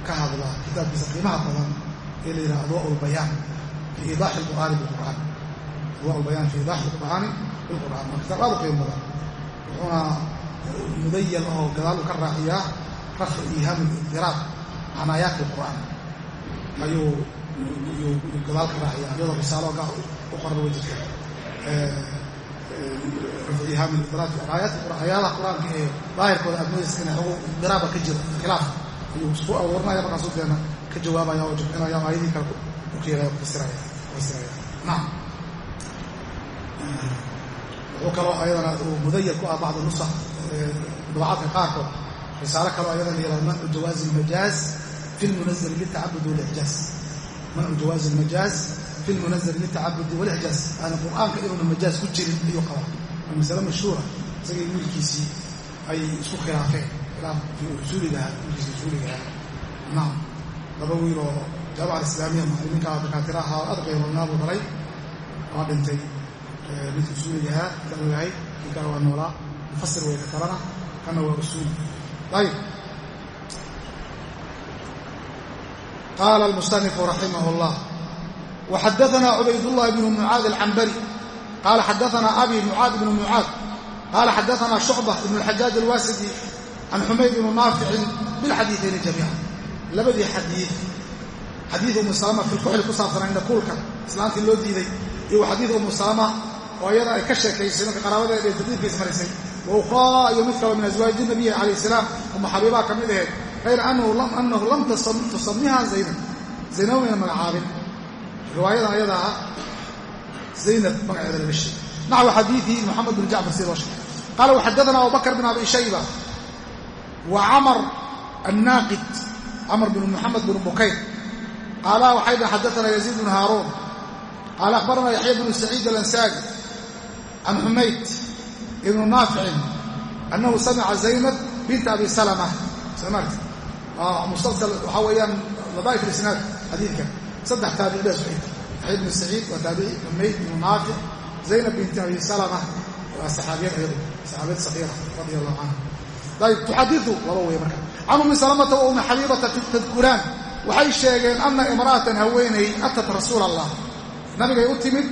ka hadla kitaabkiisa qiimaha badan ee la yidhaha adwa lbayaan fii iidaaxi lqur'aani bilqur'aan adwa lbayaan fii bilqur'aan waa kitaab aad u qiimo badan wuxuuna mudayal oo gadaal u ka raaciyaa rafcu iihaam lidiraab can aayaati lqur'aan ayuu gadaal ka raaciyaa iyadoo risaalo u qoran way jirta iihaam aayaati aayaadaha qur'aanka ee daahirkooda inay ugu diraaba ka jiro khilaaf ayuu isku abuurinaya markaasuu ka jawaabaya oo jabcinaya aayadii kale u keenaya fasiraya fasiraya. Naam. Wuxuu kaloo ayadana uu mudayar ku ah bacd nusax dabacaadka qaarkood. Risaalo kaloo ayadana yihahdo mancu jawaazi almajaaz fi lmunazali litacabudi walicjaaz mancu jawaazi almajaaz fi lmunazali litacabudi walicjaaz aana qur'aanka inuuna majaaz ku jirin ayuu qabaa masale mashhuura isagii wiilkiisii ay isku khilaafeen wiilkiisa usuuligaha naam. Laba wiil oo jaamaca alislaamiya muxalimiinka dakaatira ahaa aad qiimadnaa buu dhalay waa dhintay midka usuuligahaa kan yahay kii kale waa noolaa. Mufasir wey ka kalena kana waa usuuli ayib. Qaala almusanifu raximah اllah waxadaanaa cubaydullahi bnu mucaad alcambari qaala xadaanaa abi mucaad bnu mucaad qaala xadaanaa shucba ibnu alxajaaj alwaasidi can xumayd bnu naaficin bilxadiiثayni jamiica labadii xadiid xadiid umu salama fi lkuxli ku saabsanaa indhakuulka islaantii loo diiday iyo xadiid umu salama oo iyada ay ka sheekaysay marka qaraabadeeda ee tadiibkiis marisay wa ukhraa iyo mid kaloo min aswaaji nabiyi calayh salaam uma xabiibaa ka mid ahayd hayra annahu lam tusamiha zaynab zaynab mayna magacaabin riwaayadan ayada ah zaynab magaceeda laga sheegay naxwu xadiiii moxamed bin jacfar sida loo sheegay qaala waxadaana abubakr bin abi shayba wa camar annaaqid camr bn moxamed bn bukayr. Qaala waxay dha xadaana yaziid bn haaruun qaala akhbarana yaxya bnu saciid alansaari can xumayd ibnu naaficin annahu samica zaynab binta abi salama. Somaarti musalsal waxaa weeyaan ladaa'if isnaad xadiidka saddex taabici baa socid yaxya bnu saciid waa taabici xumayd ibnu naafic zaynab binti abi salama waa saxaabiyad ayadu saxaabiyad sakiira radia allahu canha tuxadiu laba wey marka. Can ummi salamata wa ummi xabiibata tadkuraan. Waxay sheegeen ana imra'atan haweenay atat rasuula allah nabigay u timid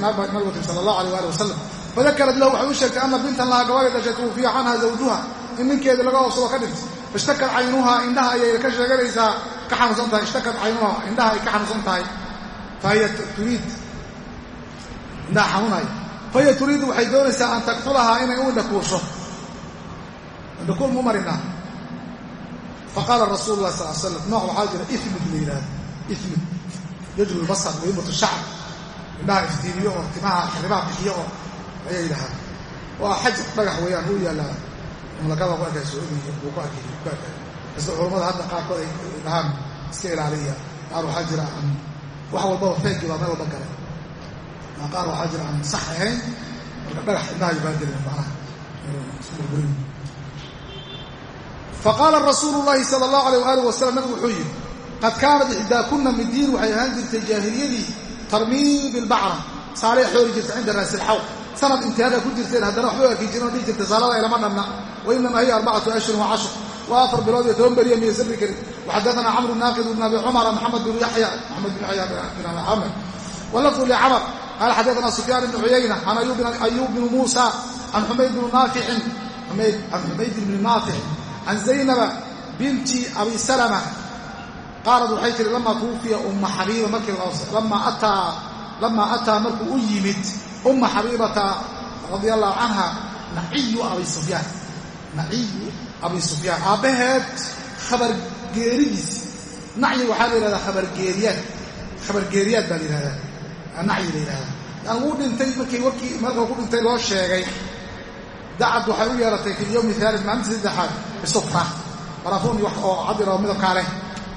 nabigu timid sala allah alay ali wasalam fadakarad lahu waxay u sheegtay ana bintan laha gabadhay dhashay tuwufiya canha zawjuha in ninkeedii laga hoosado ka dhintay ishtakad caynuha indhaha ayay ka sheeganaysaa ka xanuunsan tahay. Ishtakad caynuha indhaha ay ka xanuunsan tahay. Fahiya turiid indhaha xanuunaya. Fahiya turiidu waxay doonaysaa an takfulahaa inay u indhakuusho indhakuul mu marinaa faqaala rasuulu lah sal slam nooc waxaa jira imid la yidhahdo imid yajru lbasar waymatu shacr indhaha iftiimiyo oo timaha xiribaha bixiyo oo ayaa yidhahaa waa xaj dhagax weeyaan uu yaallaa. Mamlakada ku arkay sacuudiga buu ku arkay ku arkay. Kasta culammada hadda qaarkood ay dhahaan iska ilaaliya. Qaar waxaa jira aan wax walbaba feegi baa meel walba gale qaar waxaa jira aan sax ahayn marka dhagax indhaha yubaangelin macnaha. Isku burburin faqaala rasuulu llaahi sala allahu alayh waaalih wasalam nabigu wuxuu yidhi qad kaanat ixdaakunna midiin waxay ahaan jirtay jaahiliyadii tarmiim bilbacra saalay xoori jirta cinda raasilxaw sanad imtihaadaa ku jirteen haddana waxba arki jirin oo dhihi jirtay saalada ilama dhanna wa inamaa hiya arbacatu ashhurin wa cashur waa afar bilood iyo toban beriya miya sabri karin. Waxadaana camru naaqid bn abi cumara maxamed binu yaxya maxamed bin yaxya bin abi camr walafdu licamar qaala xadaana sufyaan ibnu cuyayna can ayuub bnu muusa can xumayd bnu naaficin can xumayd bni can zaynaba binti abi salama qaalad waxay tihi lamaa tuufiya umma xabiiba markii lamaa ataa markuu u yimid umma xabiibata radia allahu canha naciyu abi sufyaan naciyu abi sufyaan aabbaheed khabargeeridiis nacyi waxaa la yihahdaa khabargeeriyaad khabargeeriyaad baa la yihahdaa nacyi la yihahdaa yani wuu dhintay markii warkii markuu ku dhintay loo sheegay dacad waxay u yeeratay fi lyowmi haalit maalinta saddexaad bisufra barafuun wax oo cabir oo midabkaa leh.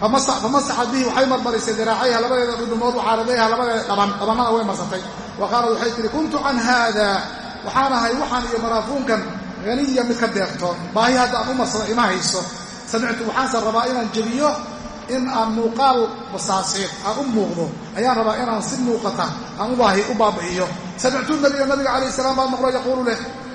Famasaxad bihi waxay marmarisay diraacayha labadeeda dhudhumood waxaaradayha labadeeda dhaban dhabannada way marsatay. Wa qaalad waxay tihi kuntu can haada waxaan ahay waxaan iyo maraafuunkan haniya mid ka deeqtoon baahi hadda aan u marsada ima hayso. Samictu waxaanse rabaa inaan jebiyo in aan muuqaal basaasiir aan u muuqdo. Ayaan rabaa inaan si muuqata aan u baabi'iyo. Samictu nabiya nabiga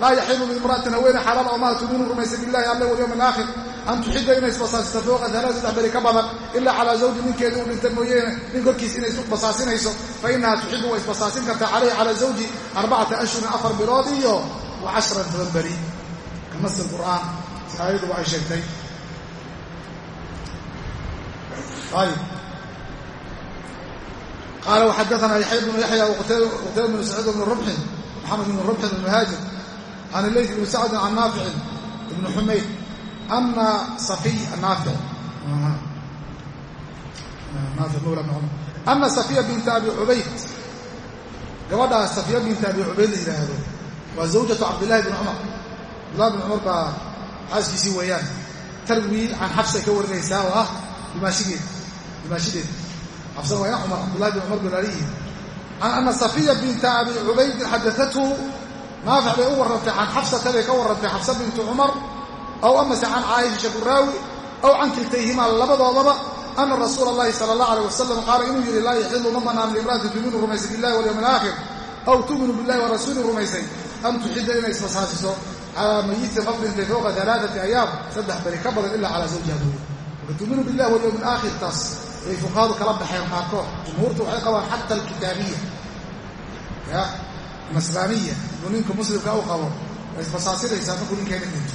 laa yaxilu liimra'atin haweene xalaal oo maa tumiinu rumaysa billahi alle walyowm alaakhir an tuxida inay isbasaasito fooqa alaa saddex beri ka badan ilaa calaa zawji ninkeeda uu dhinta mooyeene nin korkiis inay isbasaasinayso fa inahaa tuxidu way isbasaasin kartaa calayhi calaa zawji arbacata ashhurin afar bilood iyo wa cashran toban beri. Kanas qur'aan si aayaduba ay sheegtay. Qaala waxadaana yaxya bnu yaxya wqutayba bnu saciid bnu rumxin maxamed bnu rumxin bn haajir can ilayt bni sacdin can naaficin ibni xumayd ana safiy naafic ana safiya binta abi cubayd gabadhaa safiya binta abi cubayd la yidhaahdo waa zawjatu cabdillahi bni cumar cabdillahi bni cumar baa xaaskiisii weeyaan tarwii can xabsay ka warinaysaa oo ah dimaashigeed dimaashideed xabsa waa ina cumar cabdullahi bin cumar bin aliyi can ana safiya binta abi cubaydin xadaathu naafic bay u warrantay can xabsata bay ka warrantay xabsa bintu cumar aw amase can caaisha shakuraawi aw can kiltayhimaa labadoodaba ana rasuula allahi sala allah alayh wasalam qaala inuu yidhi laa yaxilu ma banaan liimra'atin tuuminu rumaysay billahi walyowm alaakhir aw tuuminu billahi wa rasuuli rumaysay an tuxida inay isbasaasiso calaa mayitin qof dhintay fowqa alaaati ayaam saddex beri ka badan ilaa calaa zawjiha mooye marka tuuminu billahi walyowm alaakhir taas ay fuqahadu kala baxeen qaarkood jumhuurtu waxay qabaan xata alkitaabiya ya nasraaniya inuu ninka muslimka u qabo way isbasaasinaysaa markuu ninkeena dhinto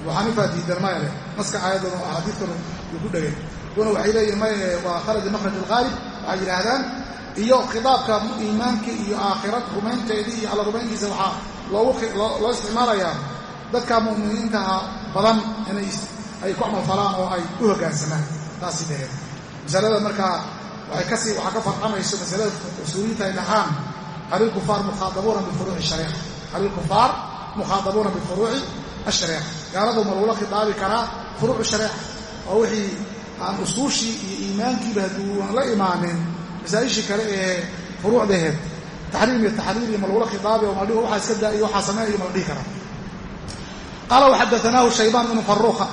abu xaniifaa diidan maya leh. Naska axaadiidkan uu ku dhegay kuwana waxay leeyihiin maye waa kharaja makhraj alghaalib waxay yidhaahdaan iyo khitaabka iimaanka iyo aakhira rumaynteedii iyo alla rumayntiisa waxaa loo isticmaalayaa. Dadka mu'miniintaha badan inay ay ku camalfalaan oo ay u hoggaansamaan taasi dheheen masalada markaa waxaa ka farcamayso masalada usuuliyiinta ay dhahaan halilkufaar mukhaadabuuna bifuruuci shariica halilkufaar mukhaadabuuna bifuruuci ashariica gaaladu ma lagula khitaabi karaa furuucu shariica oo wixii aan usuushii iyo iimaankiiba hadduuan la imaanin masaa'ishii kale ee furuucdaheed taxriim iyo taxriir iyo ma lagula khitaabi oo maldhigo waxaa iska daa iyo waxaa sameeyo ma la dhihi karaa. Qaala waxadaanaahu shaybaan bnu faruuqa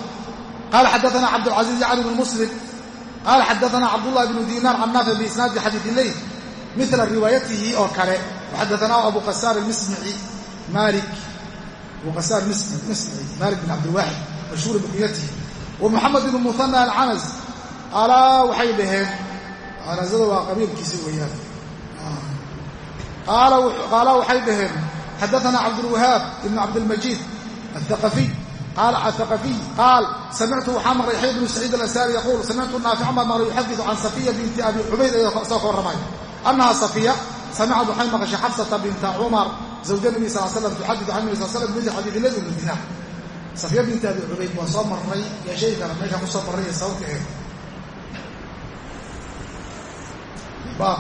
qaala xadaana cabdulcaziiz yacni bnu muslim. Qaala xadaana cabdullahi bnu diinaar can naafic biisnaadi xadiid ileyl mila riwaayatihi oo kale waxadaanaahu abu qasaar misci malik bin cabdilwaaxid mashhuura bikunyatihi wa moxamed ibn muhana alcanas alaa waxay dhaheen anasada waa qabiilkiisi weeyaan. Qaala waxay dhaheen xadaana cabdulwahaab ibn cabdilmajiid qaal athaqafiy qaal samictu waxaa maqlay yaxya bnu saciid alansaari yaquul samictu naafican baa maqlay yuxadiu can safiya binti abi cubayd ayoo soo ka warramay annaha safiya samicad waxay maqashay xabsata binta cumar zawja nabi sal slam tuxadiu can nabi sal slam mid xadiid ladi ibnu dinaar safiya binti abi cubayd waa soo marray yaa sheegi kara meeshaan ku soo marray ee sababta aheed baab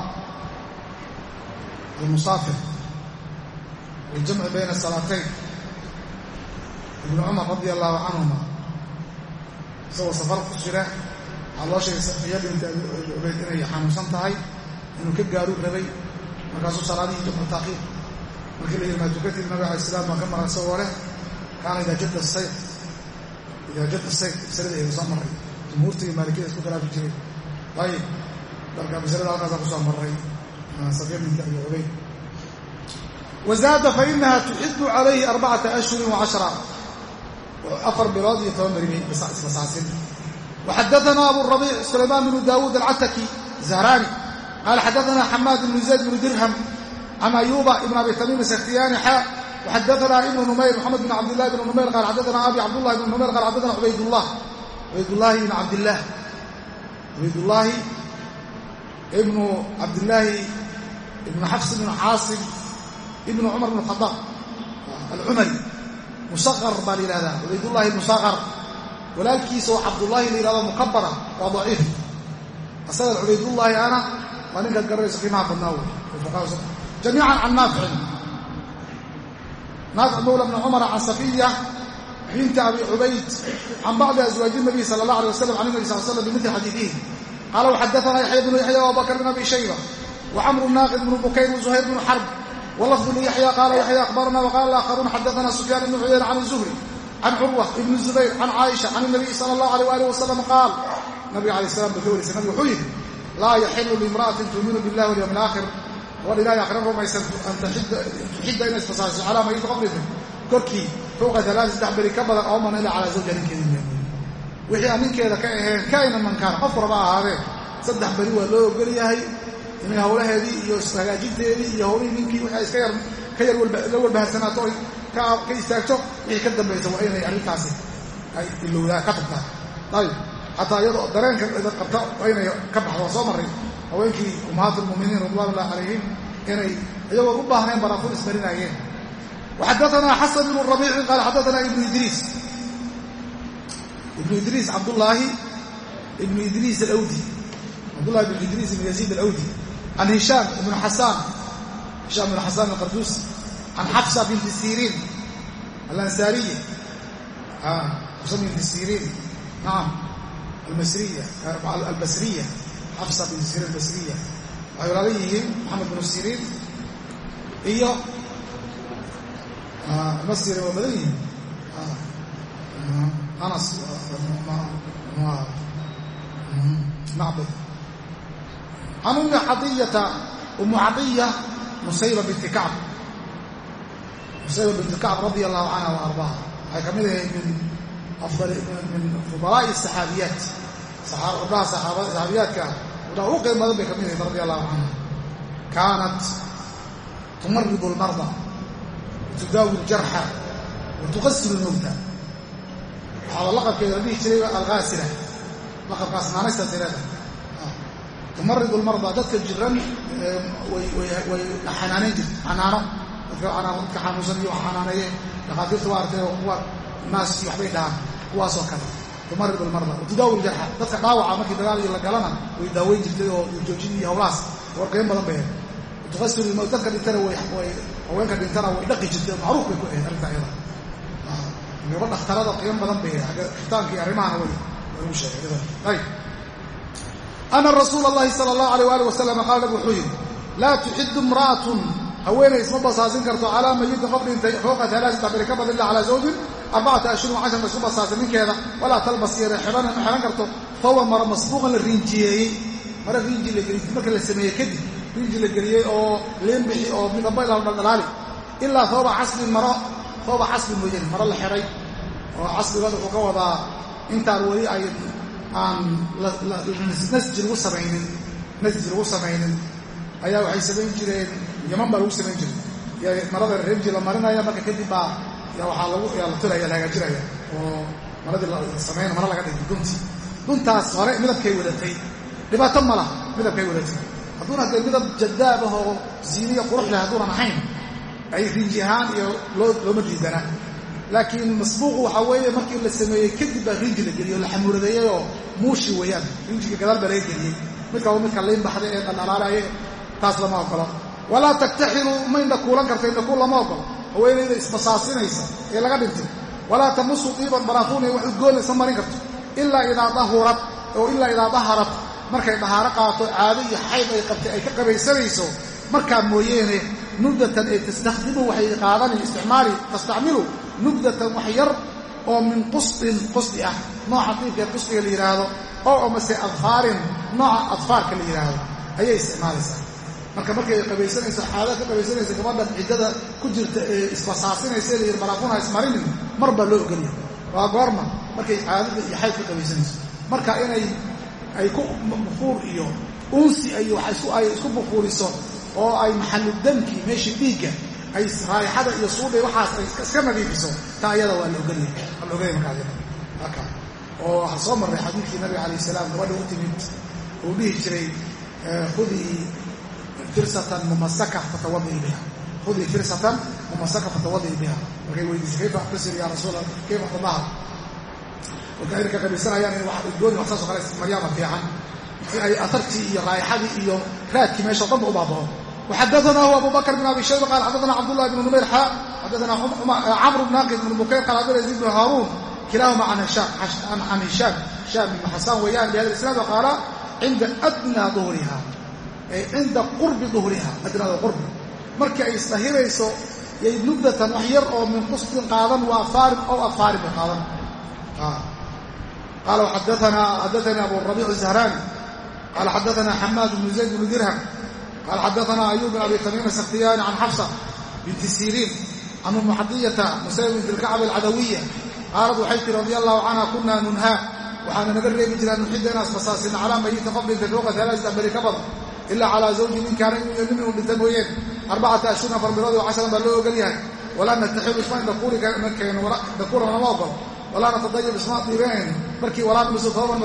almusaafir waljamci bayna salaatayn ibnu cumar radi allahu canhuma isagoo safar ku jira waxaa loo sheegay safiya binti abi cubayd inay xanuunsan tahay inuu ka gaaruu rabay. Markaasuu salaadihii jamcu taaqiib markii la yidhi maa tukatid nabiga alay slam baa ka maran isagoo leh kaana idaa jadda sayf. Idaa jadda sayf masalada eega soo marray jumhuurta iyo isku khilaafi jireen ayib marka masalada halkaasaa ku soo marray safiya binti abi cubayd wazaada fainaha tuxidu calayhi arbacata ashhurin wacashra afar bilood iyo toban beri isbasaasin waxadaana abu rabiic sulaymaan bnu daawuud alcataki zahraani qaala xadaana xamaad bnu zayd bnu dirham can ayuuba ibn abi tamiim sakhtiyaani xa waxadaana ibnu numayr moxamed bn cabdillahi bn numayr qaal xadaana abi cabdullahi bn numayr qaal xadaana ubaydullah ubaydullaahi ibn cabdillaah ubaydullaahi ibnu cabdillaahi ibnu xafs ibnu caasim ibnu cumar bn khadaab alcumari musaqar baa la yihahdaa cubaydullaahi musaqar walaalkiisa oo cabdullaahi la yihahdo mukabara waa daciif asaga cubaydullaahi ana waa ninkaad garanayso qiimaha badnaa wey jamiican can naaficin naafic mawla bni cumara can safiya binti abi cubayd can bacdi aswaaji nabiy sala allah alay wasalam can nabi sal slam bimili xadiidihi qaala waxadaana yaxya bnu yaxya abubakr bn abi shayba wacamru naaqid bnu bukayr wazuhayr bnu xarb wlafdu liyaxya qaala yaxya akhbarana waqala alaakharuun xadaana sufyaan ibnu cuyayna can zuhri can curwa ibni zubayr can caaisha can nabiyi sala allahu aleyh alih wasalam qaal nabiga alay slam buu ka warisay nabig wuxuu yidhi laa yaxilu liimra'atin tuuminu billahi walyawm alaakhir war ilahay akhira rumaysan an tuxidda inay isfasaasiso calaa mayiti qabrikum korkii fowqa alaai saddex beri ka badan oo mana ila calaa zawja ninkeeda mooye wixii aan ninkeeda ka ahayn kaina mankaan qof warba ahaadee saddex beri waa loo ogol yahay inay hawlaheedii iyo hagaajinteedii iyo hawlihii ninkii wixii iska yar ka yar la walbaharsanaato oy ka istaagto wixii ka dambaysa waa inay arrintaasi ay ka tagtaa ayib xataa iyadoo dareenka qabta waa inay ka baxdo soo marray. Haweenkii ummahaat lmuminiin ridwan ullahi calayhim inay iyagoo u baahnayn baraafun ismarinaayeen waxadaanaa xasan ibnu rabiicin qaala xadaanaa ibnu idriis. Ibnu idriis cabdullaahi ibnu idriis alawdi. Cabdullahi ibnu idriis ibnu yaziid alawdi. Can hishaam ibnu xasaan hishaam ibnu xasaan alqarduusi can xafsa binti siriin alansaariya xafsa binti siriin. Nacam albasriya xafsa binti siriin albasriya waxay walaala yihiin maxamed binu siriin iyo ma siriin waa badan yihiin anas macbad can ummi cadiyata ummu cadiya musayba binti kacb musayba binti kacb radia allahu canha wa ardaaha waxay ka mid ahayd min fudalaa'i saxaabiyaat gabdhaha saxaabiyaadka gabdhaha ugu qiim badan bay ka mid ahayd radia allahu canha kaanat tumaridu almarda watudaawi aljarxa wa tuqasilu lmowta waxaaba laqabkeeda la dhihi jiray alghaasila laqabkaas naanaysta tirada tumaridu lmarda dadka jiran way xanaanayn jirta xanaano dadka xanuunsan iyo xanaaneeye dhakhaatiirta waa artay naaskii waxbay dhahaan. Kuwaasoo kale tumaridu lmarda watudaawi ljarxa dadka dhaawaca markii dagaal iyo la galana way daaweyn jirtay oo joojin iyo hawlahaas warqayn badan bay ahayd. Tuqasilu dadka dhintana haweenka dhintana way dhaqi jirtay macruuf bay ku ahayd arrinta ayada. Gaba dhakhtarada qiimo badan bay agga xitaanka iyo arrimahana way lagu sheegay ayb ana rasuula allahi sala allahu alayh waali wasalam qaala nabig wuxuu yidhi laa tuxidu imra'atun. Haweenay isma basaasin karto calaa mayitin qof dhintay fowqa alaasi tabiri ka badan illa calaa zawjin arbacata ashhurin cashar ma isku ninkeeda walaa talbas yare xeban ma xeban karto fawa mara masbuuqan la riinjiyeeyey mara riinji marka la sameeyey kadib riinji la geliyey oo leen bixi oo midaba la dhaldhalaali ilaa fooba casbin maro fooba casbin mooyane maro la xidhay oo casbigooda wuxuu ka wadaa intaan weli ay aan nasji lagu samaynin nasji lagu samaynin ayaa waxay samayn jireen yaman baa lagu samayn jiray marada renji la marinaya marka kadib baa yaa la tulaya la hagaajinaya oo maradii samayn mara laga dhigay duntii duntaas hore midabkay wadatay. Dhibaato ma laha midabkay wadatay. Hadduuna dee midab jadaab ah oo ziiniya qurux leh hadduunan ahayn ay rinji ahaan iyo looma diidana laakiin masbuuqu waxaa weeye markii la sameeyey kadib baa rinji la geliyey oo la xamuuradeeyey oo muushi weeyaan. Rinjiga gadaal baa laga geliyey. Midkaba midka liin baxday ee dhaldhalaalaaye taas lama ogolo walaa taktaxilu ma indhakuulan karta indhakuul lama ogolo haweenayda isbasaasinaysa ee laga dhintay. Walaa tamusu diiban baraafuun wax udgoonaysa marin karto. Ilaa idaa dahurad oo ilaa idaa daharat. Markay dahaaro qaato caado iyo xayd ay qabtay ay ka qabaysanayso markaa mooyeene nubdatan ee tastakhdimu waxay qaadani isticmaali tastacmilu nubdatan wax yar oo min qusdin qusdi ah. Nooca diibkaee qusdiga la yidhaahdo oo amase adfaarin nooca adfaarka la yidhaahdo ayay isticmaalaysaa marka markay qabaysanayso caada ka qabaysanayso gabadhan ciddada ku jirta ee isbasaasinaysa la yidhi baraafuunha ismarinin mar baa loo ogolya waa goorma markay caadada iyo xayd ka qabaysanayso. Marka inay ay ku bufuur iyo unsi iyo ay isku bufuuriso oo ay maxaludamki meeshii dhiigga ay raayixada iyo suudhay waxaas ay iska nadiifiso taa ayada waa la ogolya waa la ogolya marka oo waxaa soo marray xadiidkii nabiga calayh salaam gabadha u timid uu dhihi jiray khudii firsatan mumasaka fatawadii biha khudii firsatan mumasaka fatawadii biha markay weydiisay kayfa axtasir ya rasuul kayfa xumaha marka inay ka qabaysanayaan in wax udgooni wax saasoo kale maryaama fiican si ay atartii iyo raayixadii iyo raadkii meesha dhanba u baabao وxadثnah abu bkr بن abi shayba qal xadثna cbdاللh بن نmayr xa xadثna cmr بن naqid بن bukayr qal xadثna يزيد بن hاrun kilahuma can hishaam hishaam بn xasan weeyaan bhada isnaad qaala cinda adnى ظhriha ay cinda qurbi duhriha adnaada qurbi. Markii ay sahirayso yay nubdatan wax yar oo min qustin qaadan waa faarim ow afaarimba qaadan. Ah. Qaala xadaanii abu rabiic zahraani qaala xadaanaa xamaad bnu zayd bnu dirham. Qaala xadaanaa ayub bin abi tamiim sakhtiyaani can xabsa binti siriin can ummu xadiyata musaybin fi lkacbi alcadawiya qaalad waxay tiri radi allahu canha kunaa nunhaa. Waxaana naga reebi jiraa nuxidda inaas masaasina calaa mayita qablinta fooqa alaaistan beri ka badan ilaa calىa زawji nin kaana nin inuu dhinta mooyeen arbacata ashhurin afar bilood iyo casharan baa loo ogol yahay. Walaa nataxilu isma dakuuran lama ogol walaa natadayab isma diibeen markii walaa numisu toban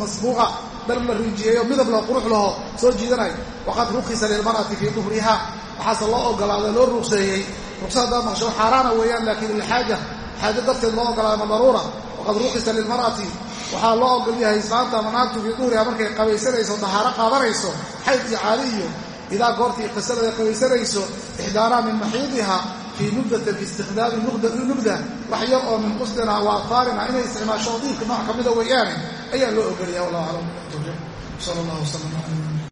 masbuuqa dar la rinjiyeeyo midab la qurux laho soo jiidanay. Waqad rukhisa lilmar'ati fii duhriha. Waxaase loo ogolaaday loo ruqseeyey. Ruqsa haddaad maqsho xaaraana weeyaan laakiin lilxaaja xaajo darteed loo ogolaaday ma daruura. Waqad rukhisa lilmar'ati waxaa loo ogol yahay islaanta ama naagtu fii duhriha markay qabaysanayso dahaaro qaadanayso xayd iyo caadi iyo idaa goortii qisadada qabaysanayso ixdaanaa min maxiidiha fii nubdatin fi istikhdaami nubda wax yar oo min qusdina wa afaarina inay isticmaasho diibka nooc ka mida weeyaane ayaa loo ogolaya wallahu aclam. Sal allah wslam ala